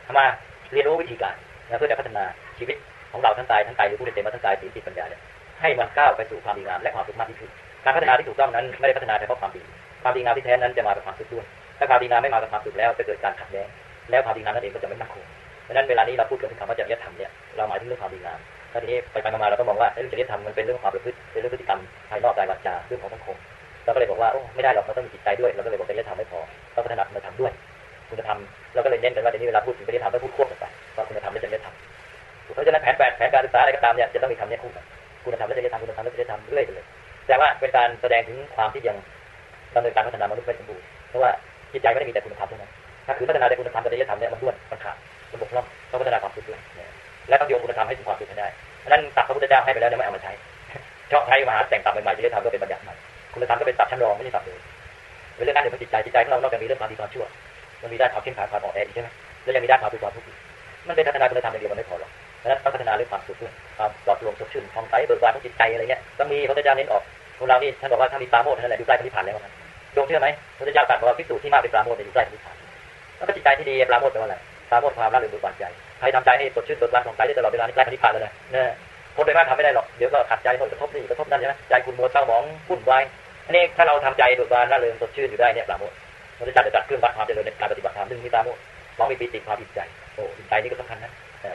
ทำมาเรียนรู้วิธีการเพื่อจะพัฒนาชีวิตของเราทั้งกายทั้งกายหรือผู้เต็มมาทั้งกายศีลจิปัญญาเนี่ยให้มันก้าวไปสู่ความดีงามและความสุขมากที่สุดการพัฒนาที่ถูกต้องนั้นไม่ได้พัฒนาเฉพาะความดีความดีงามที่แท้นั้นจะมากับความสุขด้วยถ้าความดีงามไม่มากับความสุขแล้วจะเกิดการขัดแย้งแล้วความดีงามนั่นเองก็จะไม่มั่นคงดังนั้นเวลานี้เราพูดถึงคำว่าจริยธรรมเนี่ยเราหมายถึงเรื่องความดีงาม ถ้าทีนี้ไปไปมาเราก็มองว่าเรื่องจริยธรรมมันเป็นเรื่องความประพฤติเป็นเรื่องพฤติกรรมภายนอกกายวาจาเรื่องของสังคมเราก็เลยบอกว่าไม่ได้หรอกมันต้องมีจิตใจด้วยเราก็เลยบอกจริยธรรมไม่พอต้องพัฒนาคุณธรรมด้วยคุณธรรมเราก็เลยเน้นกันว่าเดี๋ยวนี้เวลาพูดถึงจริยธรรมต้องพูดควบกันไปว่าคุณธรรมและจริยธรรมเพราะฉะนั้นแผนแปดแผนการศึกษาอะไรก็ตามเนี่ยจะต้องมีคำนี้คู่กันคุณธรรมและจริยธรรมคุณธรรมและจริยธรรมเรื่อยไปเลยแต่ว่าเป็นการแสดงถึงความที่ยังดำเนินการพัฒนามนุษย์ไม่สมบูรณ์เพราะว่าจิตใจไม่ได้มีแต่คุณธรรมเท่านั้นถ้าคือพัฒนาแต่คุณธรรมกับจริยธรรมเนี่ยมันด้วนมันขาดมันบกพร่องต้องพัฒนาความสุขด้วย และต้องโยงคุณธรรมให้ถึงความสุขให้ได้นั้นตักพระพุทธเจ้าให้ไปแล้วยังไม่เอามาใช้ชอบใช้มาหาแต่งตับใหม่ๆจริยธรรมก็เป็นบัญญัติใหม่คุณธรรมก็เป็นตับชั้นรองไม่ใช่ตับเลยเรื่องนั้นเดี๋ยวมันจิตใจจิตใจของเรานอกจากมีเรื่องความดีความชั่ว มันมีด้านความเข้มแข็งความอ่อนแออีกใช่ไหมแล้วยังมีด้านความสุขความทุกข์มันเป็นพัฒนาคุณธรรมอย่างเดียวมันไม่พอหรอกดังนั้นพัฒนาเรื่องความสุขด้วยความปลอดโปร่งสดชื่นของใสเบิกบานของจิตใจอะไรเงี้ยต้องมีพระพุทธเจ้าเน้นออกพวกเรานี่ท่านบอกว่าถ้ามีปราโมทย์นั่นแหละอยู่ใกล้พระนิพพานแล้วนะโยมเชื่อไหมพระพุทธเจ้าตรัสบอกว่าพิสูจน์ที่มากเป็นปราโมทย์อยู่ใกล้พระนิพพานแล้วก็จิตใจที่ดีปราโมทย์แปลว่าอะไรปราโมทย์ความร่าเริงเบิกบานใจ ใครทำใจให้สดชื่นเบิกบานของใสได้ตลอดเวลานี่ใกล้พระนิพพานแล้วนะเนี่ยคนโดยมากทำไม่ได้หรอกเดี๋ยวก็ขัดใจโน่นกระทบนี่กระทบนั่นใช่ไหมใจคุณมัวเศร้าหมองวุ่นวายอันนี้ถ้าเราทำใจเบิกบานร่าเริงสดชื่นอยู่ได้เนี่ยปราโมทย์พระจ้าจะจัดเครื่องวัดความเจริญในการปฏิบัติธรรมหนึ่งมีปราโมทย์สองมีปีติความอิ่มใจโอ้อิ่มใจนี่ก็สำคัญนะ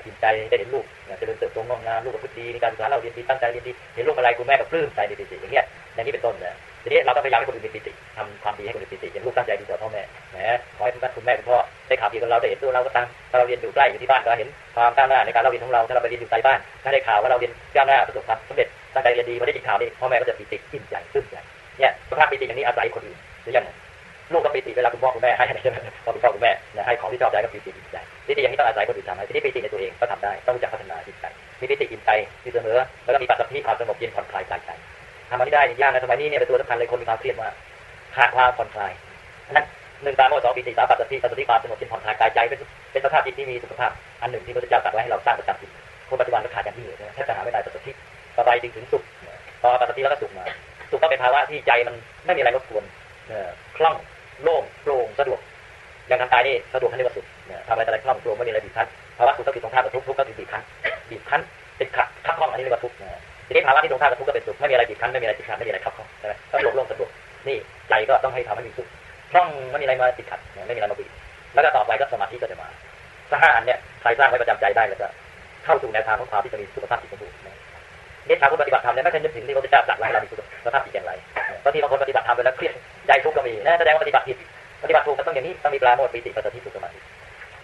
อิ่มใจได้เห็นลูกเจริญเติบโตงอกงามลูกกับพุทธดีในการศึกษาเราเรียนดีตั้งใจเรียนดีเห็นลูกอะไรคุณแม่ก็ปลื้มใจในปีติอย่างเงี้ยอย่างนี้เป็นต้นนะทีนี้เราต้องพยายามให้คนอื่นมีปีติทำความดีให้คนอื่นปีติอย่างลูกตั้งใจดีต่อพ่อแม่แหมขอให้คุณแม่คุณพ่อ ได้ข่าวดีกับเราได้เห็นตัวเราก็ตามถ้าเราเรียนอยู่ใกล้อยู่ที่บ้านก็เห็นความก้าวหน้าในการเราเรียนของเราถ้าเราไปเรียนอยู่ไกลบ้านถ้าได้ข่าวว่าเราเรียนก้าวหน้าประสบความสำเร็จตั้งใจเรียนดีมาได้ยินข่าวนี้พ่อแม่ก็จะปีติอิ่มใจปลื้มใจเนี่ยสภาพปีติอย่างนี้อาศัยคนอื่นหรือยังลูกก็ปีติเวลาคุณพ่อคุณแม่ให้ใช่ไหมพอคุณพ่อคุณแม่ให้ของที่ชอบใจก็ปีติอิ่มใจปีติอย่างนี้ต้องอาศัยคนอื่นทำให้ทีนี้ปีติในตัวเองก็ทำได้ต้องรู้จักพัฒนาจิตใจมีปีติอิ่มใจมีเสมอแล้วก็มีปัจจัยความสงบเย็นผ่อนคลายใจทำมาที่ได้ยากนะสมัยนี้เนี่ยเป็นตัวสำคัญเลยคนมีความเครียดมากขาดความผ่อนคลายนั้น หนึ่งตามโมสองปีติสามปัจจัยปัจจัยความสงบเย็นผ่อนคลายกายใจเป็นเป็นสภาพจิตที่มีสุขภาพอันหนึ่งที่พระเจ้าตรัสไว้ให้เราสร้างประจำจิตคนปัจจุบันก็ขาดอย่างที่เหลือแทบจะหาไม่ได้ปัจจัยต่อไปจึงถึงสุขพอปัจจัยแล้วก็สุขมาสุขก็เป็นภาวะที่ใจมันไม่มีอะไรรบกวนคล่องโล่งโปร่งสะดวกอย่างทางกายนี่สะดวกทันเรียกว่าสุขทำอะไรอะไรคล่องโปร่งไม่มีอะไรบีบคั้นภาวะสุขก็คือตรงข้ามกับทุกข์ทุกข์ก็คือบีบคั้นบีบคั้นติดขัดขับข้องอันนี้เรียกว่าทุกข์ทีนี้ภาวะที่ตรงข้ามกับทุกข์ก็เป็นสุขไม่มีอะไรบีบคั้นไม่มีอะไรติดขัดไม่มีอะไรขับข้องใช่ไหมสะดวกโล่งสะดวกนี่ใจก็ต้องให้ทำให้มีสุข คล่องไม่มีอะไรมาติดขัดไม่มีอะไรมาบีบแล้วก็ต่อไปก็สมาธิก็จะมาสห้าอันเนี้ยใครสร้างไว้ประจำใจได้แล้วก็เข้าสู่แนวทางของความที่จะมีสุขภาพจิตสมบูรณ์นี่ยทางผู้ปฏิบัติธรรมเนี่ยไม่เคยนึกถึงที่พระพุทธเจ้าตรัสไว้เรามีสุขภาพจิตอย่างไรบางทีบางคนปฏิบัติธรรมไปแล้วเครียดใจทุกข์ก็มีนะแสดงว่าปฏิบัติผิดปฏิบัติถูกมันต้องอย่างนี้ต้องมีปราโมทย์ปีติปัสสติสุขสมาธิ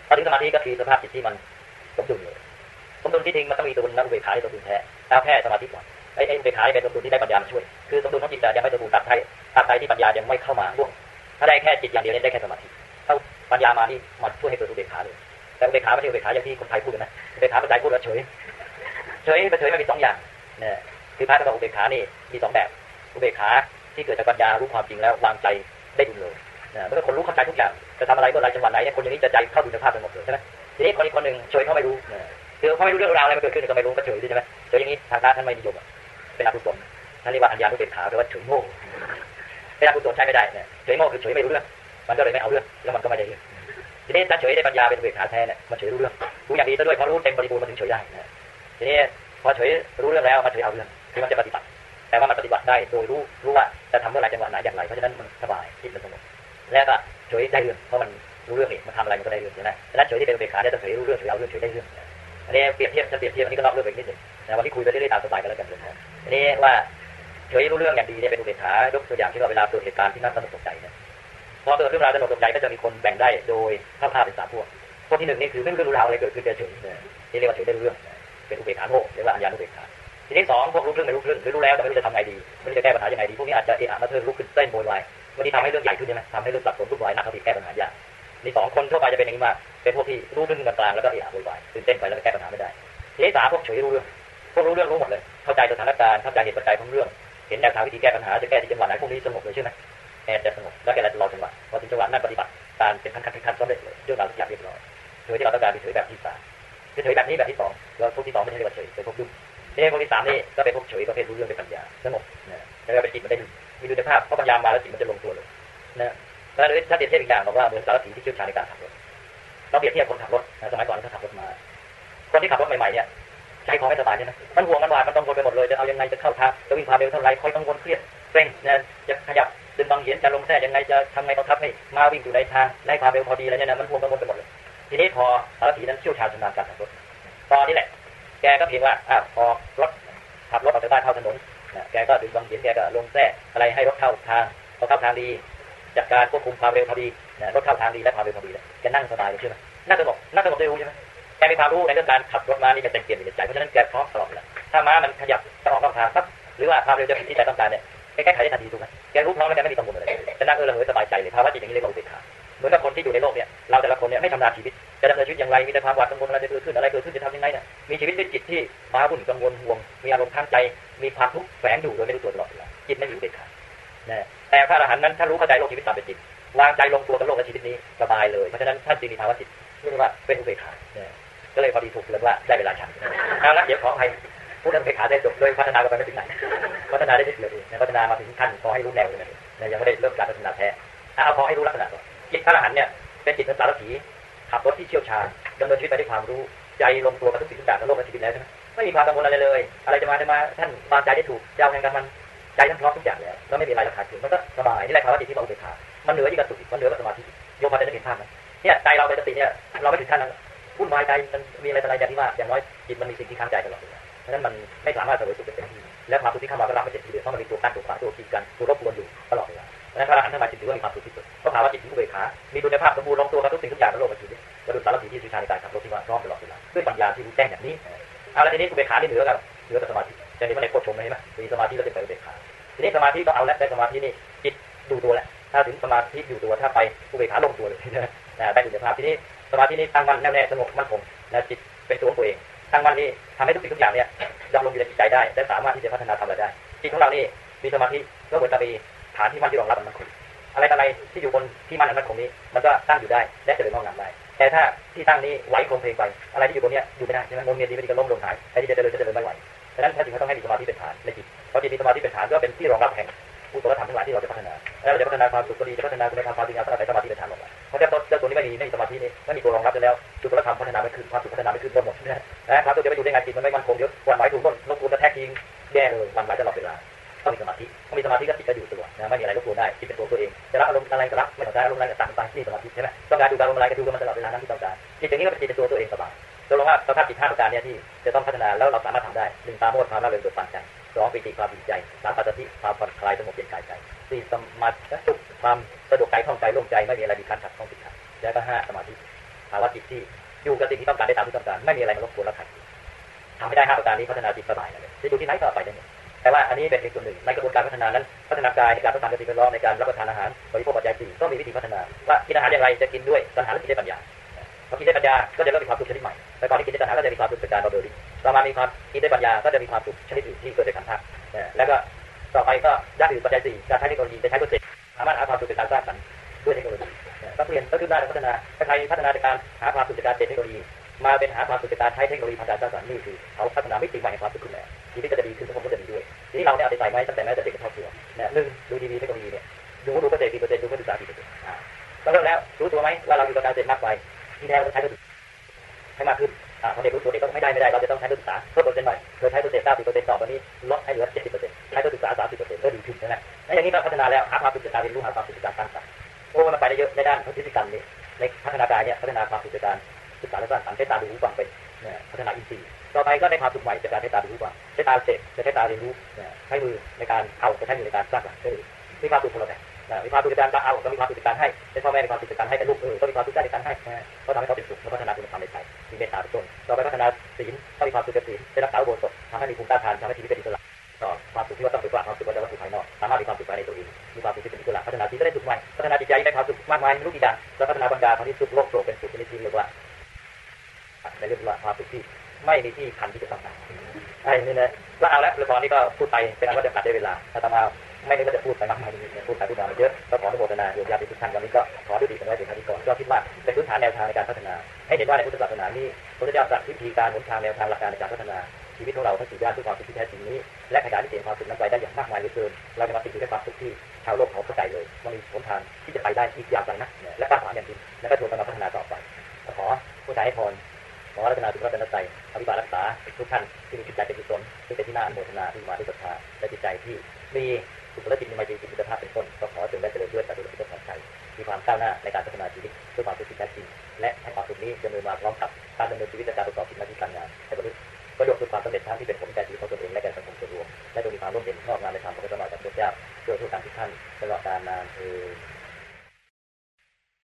พอถึงสมาธิก็คือสภาพจิตที่มันสมดุลเลยสมดุลที่จริงมันต้องมีตัวนักอุเบกขาที่สมดุลแท้แล้วแพ้สมาธิก่อนไอ้ไอ้อุเบกขาเป็นสมดุลที่ได้ปัญญาช่วย คือสมดุลของจิตแต่ยังไม่สมบูรณ์ตัดให้ตัดใจที่ปัญญายังไม่เข้ามาร่วม ถ้าได้แค่จิตอย่างเดียวนี่ได้แค่สมาธิถ้าปัญญามานี่มาช่วยให้เกิดอุเบกขาเลยแต่อุเบกขาไม่ใช่อุเบกขาอย่างที่คนไทยพูดนะอุเบกขาภาษาพูดว่าเฉยเฉยเฉยมันมีสองอย่างเนี่ยคือพระจะบอกอุเบกขานี่มีสองแบบอุเบกขาที่เกิดจากปัญญารู้ความจริงแล้ววางใจได้ดุลเลยนะเมื่อคนรู้เข้าใจทุกอย่างจะทำอะไรเมื่อไรจังหวะไหนเนี่ยคนอย่างนี้จะใจเข้าดูในภาพไปหมดเลยใช่ไหมทีนี้คนอีกคนหนึ่งเฉยเขาไม่รู้คือเขาไม่รู้เรื่องราวอะไรมันเกิดขึ้นก็ไม่รู้ก็เฉยใช่ไหมเฉยอย่างนี้ทางพระท่านไม่นิยมเป็นอกุศลท่นเรียกว่าอัญญานุเบกขาแปลว่าเฉยโง่ เป็นอกุศลใช้ไม่ได้เนี่ยเฉยโง่คือเฉยไม่รู้เรื่อง มันก็เลยไม่เอาเรื่อง แล้วมันก็ไม่ได้เรื่องทีนี้ถ้าเฉยได้ปัญญาเป็นเบกขาแท้เนี่ยมันเฉยรู้เรื่องรู้อย่างดีซะด้วยเพราะรู้เต็มบริบูรณ์มันถึงเฉยได้ทีนี้พอเฉยรู้เรื่องแล้วมันเฉยเอาเรื่องคือมันจะปฏิบัติ แต่ว่ามันปฏิบัติได้โดยรู้รู้ว่าจะทำเมื่อไรจังหวะไหนอย่างไรเพราะฉะนั้นมันสบายคิดมันสงบแล้วก็เฉยได้เรื่องเพราะมันรู้เรื่องนี่มันทำอะไรมันก็ได้เรื่องใช่ไหมฉะนั้นเฉยที่เป็นเบกขาเนี่ยต้องเฉยรู้เรื่องเฉยเอาเรื่องเฉยได้เรื่องอันนี้เปรียบเทียบจะเปรียบเทียบอันนี้ก็นอกเรื่องไปนิดหนึ่งนะวันนี้คุยไปเรื่อยๆตามสบายกันแล้วกันเลยอันนี้ว่า เฉยรู้เรื่องอย่างดีเนี่ยเป็นอุเบกขายกตัวอย่างที่ว่าเวลาเกิดเหตุการณ์ที่น่าสนุกตกใจเนี่ยพอเกิดเรื่องราวสนุกตกใจก็จะมีคนแบ่งได้โดยภาพภาพเป็นสามพวกพวกที่หนึ่งนี่คือไม่รู้เรื่องราวอะไรเกิดขึ้นเฉยๆนี่เรียกว่าเฉยได้เรื่อง เป็นอุเบกขาโง่เรียกว่าอัญญานุเบกขาทีนี้สองพวกรู้เรื่องไม่รู้เรื่องหรือรู้แล้วแต่ไม่รู้จะทำไงดีไม่รู้จะแก้ปัญหายังไงดีพวกนี้อาจจะเอะอะมาเทิงลุกขึ้นเต้นโวยวายวันนี้ทำให้เรื่องใหญ่ขึ้นใช่ไหมทำให้เรื่องสับสนวุ่นวายหนักเขาผิดแก้ปัญหายากนี่สองคนทั่วไปจะเป็นอย่างนี้มากเป็นพวกที่รู้เรื่องกลางๆแล้วก็เอะอะโวยวายตื่นเต้นไปแล้วแก้ปัญหาไม่ได้ทีนี้สามพวกเฉยรู้เรื่องพวกรู้เรื่องรู้หมดเลย เข้าใจสถานการณ์เข้าใจเหตุปัจจัยของเรื่อง ห็นแนวทางวิธีแก้ปัญหาจะแก้ที่จังหวะไหนพวกนี้สงบเลยใช่ไหมแอบจะสงบแล้วแกจะรอจังหวะพอถึงจังหวะนั้นปฏิบัติการเป็นขั้นขั้นขั้นสำเร็จเลยเรื่องราวทุกอย่างเรียบร้อยเฉยที่เราต้องการเป็นเฉยแบบที่สามคือเฉยแบบนี้แบบที่สองเราพวกที่สองไม่ใช่เรียกว่าเฉยเป็นพวกดุนี่พวกที่สามนี่ก็เป็นพวกเฉยประเภทรู้เรื่องเป็นปัญญาสงบนะแล้วก็เป็นจิตมันได้มีดุลภาพเพราะปัญญามาแล้วจิตมันจะลงตัวเลยนะแล้วถ้าเปรียบเทียบอีกอย่างบอกว่าเหมือนสารถีที่เชี่ยวชาญในการขับรถเราเปรียบเทียบคนขับรถสมัยก่อนเขาขับรถมา คนที่ขับรถใหม่ๆเนี่ย ใจคอไม่สบายใช่ไหมมันห่วงมันหวาดมันต้องวนไปหมดเลยจะเอายังไงจะเข้าทางจะวิ่งความเร็วเท่าไรคอยกังวลเครียดเกรงนะจะขยับดึงบางเหียนจะลงแท้ยังไงจะทำไงต้องทับให้มาวิ่งอยู่ในทางได้ความเร็วพอดีอะไรเนี่ยนะมันห่วงกังวลไปหมดเลย ทีนี้พอสารถีนั้นเชี่ยวชาญชำนาญการขับรถตอนนี้แหละ แกก็เพียงว่าอะพอรถขับรถออกจากบ้านเข้าถนนนะแกก็ดึงบางเหียนแกก็ลงแท้อะไรให้รถเข้าทางพอเข้าทางดีจัดการควบคุมความเร็วพอดีนะรถเข้าทางดีและความเร็วพอดีแล้วแกนั่งสบายเลยใช่ไหมนั่งสงบนั่งสงบได้รู้ใช่ไหม กมีความรู้ในเรื่องการขับรถม้านี่มันเต็มเปี่ยมในใจเพราะฉะนั้นแกพร้อมตลอดเลาถ้าม้ามันขยับจะออกนอกทางปั๊บหรือว่าความเร็วจะผิดที่ใจต้องการเนี่ยแกแก้ไขได้ทันทีถูกไหมแกรู้พร้อมแล้วแกไม่มีกังวลอะไรจะนั่งเออระเหยสบายใจเลยภาวะจิตอย่างนี้เรียกว่าอุเบกขาเหมือนกับคนที่อยู่ในโลกเนี่ยเราแต่ละคนเนี่ยไม่ชำนาญชีวิตจะดำเนินชีวิตอย่างไรมีแต่ความหวาดกังวลอะไรจะเกิดขึ้นอะไรเกิดขึ้นจะทำยังไงเนี่ยมีชีวิตด้วยจิตที่ม้าวุ่นกังวลห่วง มีอารมณ์ทางใจ มีความทุกข์แฝงอยู่โดยไม่รู้ตัวตลอดเวลาจิตไม่มีอุเบกขาแต่พระอรหันต์นั้นถ้ารู้เข้าใจโลกชีวิตตามเป็นจริงวางใจลงตัวกับโลกและชีวิตนี้สบายเลยเพราะฉะนั้นท่านจึงมีภาวะจิตเรียกว่าเป็นอุเบกขา ก็เลยพอดีถูกเตือนว่าได้เวลาฉันเอาละเดี๋ยวขออภัยพูดเรื่องเบกขาได้จบโดยพัฒนาไปไม่ถึงไหนพัฒนาได้นิดเดียวเองพัฒนามาถึงขั้นพอให้รู้แนวเลยนะยังไม่ได้เริ่มการพัฒนาแท้เอาพอให้รู้ลักษณะก่อนจิตพระอรหันต์เนี่ยเป็นจิตเป็นสารถีขับรถที่เชี่ยวชาญดำเนินชีวิตไปด้วยความรู้ใจลงตัวกับทุกสิ่งทุกอย่างในโลกและชีวิตแล้วใช่ไหมไม่มีความกังวลอะไรเลย อะไรจะมาจะมาท่านวางใจได้ถูกเจ้าแห่งกันมันใจท่านพร้อมทุกอย่างแล้วก็ไม่มีอะไรราคาถึงมันก็สบายนี่แหละภาวะจิตที่เราอุเบกขามันเหนือยิ่งกับสุขมันเหนือกับสมาธิโยมพอจะได้เห็นภาพไหมเนี่ยใจเราเป็นสติเนี่ยเราไม่ถึงขั้นนั้น วุ่นวายใจมันมีอะไรอะไรอย่างที่ว่าอย่างน้อยจิตมันมีสิ่งที่ค้างใจตลอดเวลาเพราะฉะนั้นมันไม่สามารถเสวยสุขได้เต็มที่และความสุขที่เข้ามาก็รับไม่เต็มที่เลยเพราะมันมีตัวกั้นตัวขวางตัวขีดกันตัวรบกวนอยู่ตลอดเวลาเพราะนั้นพระอรหันต์ทั้งหลายจึงถือว่ามีความสุขที่สุดเพราะภาวะจิตที่อุเบิกขามีดุลยภาพสมบูรณ์ลงตัวกับทุกสิ่งทุกอย่างในโลกชีวิตกระดุจสารถีที่สุชาในการขับรถที่ว่าพร้อมตลอดเวลาด้วยปัญญาที่รู้แจ้งอย่างนี้เอาและทีนี้อุเบกขาที่เหนือกับเหนือกับสมาธิจะเห็นว่าในโคตรชมไหมไหมมีสมาธิแล้วจะไปอุเบกขาทีนี้สมาธิก็เอาแล้วได้สมาธินี่จิตดูตัวแล้วถ้าถึงสมาธิอยู่ตัวถ้าไปอุเบกขาลงตัวเลยนะได้ดุลยภาพทีนี้ สมาธินี้ตั้งมั่นแน่วแน่สงบมั่นคงนะจิตเป็นตัวของตัวเองตั้งมั่นนี่ทำให้ทุกสิ่งทุกอย่างเนี่ยดำรงอยู่ในจิตใจได้และสามารถที่จะพัฒนาทำอะไรได้จิตของเรานี่มีสมาธิก็เหมือนกับมีฐานที่มั่นที่รองรับมันมั่นคงอะไรอะไรที่อยู่บนที่มั่นอันมั่นคงนี้ มันก็ตั้งอยู่ได้และเจริญงอกงามได้แต่ถ้าที่ตั้งนี้ไหวคงเพลงไป อะไรที่อยู่บนเนี้ยอยู่ไม่ได้ใช่ไหมงงเงียดีไม่ดีก็ล้มลงหายไอ้ที่จะเจริญจะเจริญไม่ไหวฉะนั้นถ้าจึงต้องให้มีสมาธิเป็นฐานในจิตเพราะจิตมีสมาธิเป็นฐานก็เป็นที่รองรับแห่งกุศลธรรมทั้งหลายที่เราจะพัฒนาแล้วเราจะพัฒนาความสุขก็ดีจะพัฒนาคุณธรรมความดีงามก็อาศัยสมาธิเป็นฐานลงไป เพราะถ้าเจ้าตัวนี้ไม่มีไม่มีสมาธินี่ไม่มีตัวรองรับแล้วกุศลธรรมพัฒนาไม่ขึ้นความสุขพัฒนาไม่ขึ้นหมดนะนะความสุขจะไปอยู่ได้ไงจิตมันไม่มั่นคงเยอะวันไหวถูกต้นลงทุนกระแทกทิ้งแย่เลยวันไหวตลอดเวลาต้องมีสมาธิต้องมีสมาธิก็จิตจะอยู่ตัวนะไม่มีอะไรรบกวนได้จิตเป็นตัวตัวเองจะรับอารมณ์อะไรก็รับไม่ต้องการอารมณ์อะไรก็ตามไปนี่สมาธิใช่ไหมต้องการดูอารมณ์อะไรก็ดูมันตลอดเวลานั้นที่ต้องการจิตอย่างนี้ก็เป็นจิตเป็นตัวตัวเองสบายตกลงว่าสภาพจิตห้าประการเนี่ยที่จะต้องพัฒนาแล้วเราสามารถทำได้หนึ่งตาโมดความละเลยเกิดปัญใจสองปีติความดีใจสามปัจจิความผ่อนคลายสงบ นี้พัฒนาจิตสบายเลยจะอยู่ที่ไหนก็ไปได้หมดแต่ว่าอันนี้เป็นเพียงส่วนหนึ่งในกระบวนการพัฒนานั้น พัฒนากายในการพัฒนาสิ่งแวดล้อมในการรับประทานอาหารบริโภคปัจจัยสี่ก็มีวิธีพัฒนาว่ากินอาหารอย่างไรจะกินด้วยปัญหาและกินด้วยปัญญาพอกินด้วยปัญญาก็จะเริ่มมีความสุขชนิดใหม่แต่ก่อนที่กินด้วยปัญหาก็จะมีความสุขจากการเราเดินต่อมามีความกินด้วยปัญญาก็จะมีความสุขชนิดอื่นที่เกิดจากขันธ์แล้วก็ต่อไปก็ด้านอื่นปัจจัยสี่การใช้เทคโนโลยีจะใช้เพื่อเสร็จสามารถหาความสุขจากการสร้างสรรค์ด้วยเทคโนโลยีก็เปลี่ยนก็ขึ้นได้พัฒนาถ้าใครพัฒนาจากการหาความสุขจากการเสร็จเทคโนโลยี มาเป็นหาความสุขจากการใช้เทคโนโลยีทางการสร้างสรรค์นี่คือ ฟังใช้ตาเสพจะใช้ตาเรียนรู้ใช้มือในการเอาจะใช้มือในการสร้างสรรค์มีความสุขคนละแบบมีความสุขจากการเอาก็มีความสุขจากการให้เป็นพ่อแม่มีความสุขจากการให้แต่ลูกเออก็มีความสุขจากการให้ก็ทำให้เขาเป็นสุขและพัฒนาคุณธรรมในใจมีเมตตาเป็นต้นต่อไปพัฒนาศีลก็มีความสุขจากศีลได้รักษาอุโบสถทำให้มีภูมิต้านทานทำให้ชีวิตเป็นอิสระต่อความสุขที่ว่าต้องไปว่าความสุขว่าจะวัตถุภายนอกสามารถมีความสุขภายในตัวเองมีความสุขที่เป็นอิสระพัฒนาจิตก็ได้สุขใหม่พัฒนาจิตใจได้ความสุขมากมายไม่รู้กี่อย่างแล้วพัฒนาปัญญาตอนนี้สุขโลกโปรเป็นสุขชนิดที่เรียกว่าในเรื่องว่าความสุขที่ไม่มีที่คันที่จะทำได้ ไอ้นี่นะแล้วเอาละละครนี้ก็พูดไปเป็นอันว่าจะตัดได้เวลาถ้าตมาไม่ได้ก็จะพูดไปมากมายพูดไปพูดมาเยอะก็ขออนุโมทนาโยมญาติทุกท่านวันนี้ก็ขอด้วยดีกันไว้ถึงท่านที่ก่อนก็คิดว่าเป็นพื้นฐานแนวทางในการพัฒนา ให้เห็นว่าในพุทธศาสนานี้พระเจ้าตรัสวิธีการหนทางแนวทางหลักการในการพัฒนาชีวิตของเราทั้งสี่ด้านด้วยความสุขที่แท้จริงนี้ และขยายที่เสียความสุขนั้นไปได้อย่างมากมายเหลือเกินเราจะมาติดอยู่ในความสุขที่ชาวโลกเขาเข้าใจเลยว่ามีหนทางที่จะไปได้อีกยางไรนะและกล้าหาญอย่างจริงและก็ชวนกันมาพัฒนาต่อไปขอผู้ชายให้พรขอรัตนาสุขรัตนใจิบาลรักษาทุกท่านที่มีจิตใจเป็นกุศลที่เป็นที่น่าอนุโมทนาที่มาด้วยศรัทธาและจิตใจที่มีสุขและจิตมีไมตรีจิตคุณภาพเป็นต้นก็ขอจงได้เจริญด้วยสาธุและพิจารณาใจมีความก้าวหน้าในการพัฒนาชีวิตเพื่อความสุขที่แท้จริงและให้ความสุขนี้ดำเนินมาพร้อมกับการดำเนินชีวิตและการประกอบกิจหน้าที่การงานให้บรรลุประโยชน์สุดความสำเร็จทั้งที่เป็นผลแก่ชีวิตของตนเองและแก่สังคมส่วนรวมและจงมีความร่วมเย็นงอกงามในธรรมพระพุทธเจ้าเจ้าช่วยทุกการทุกท่านตลอก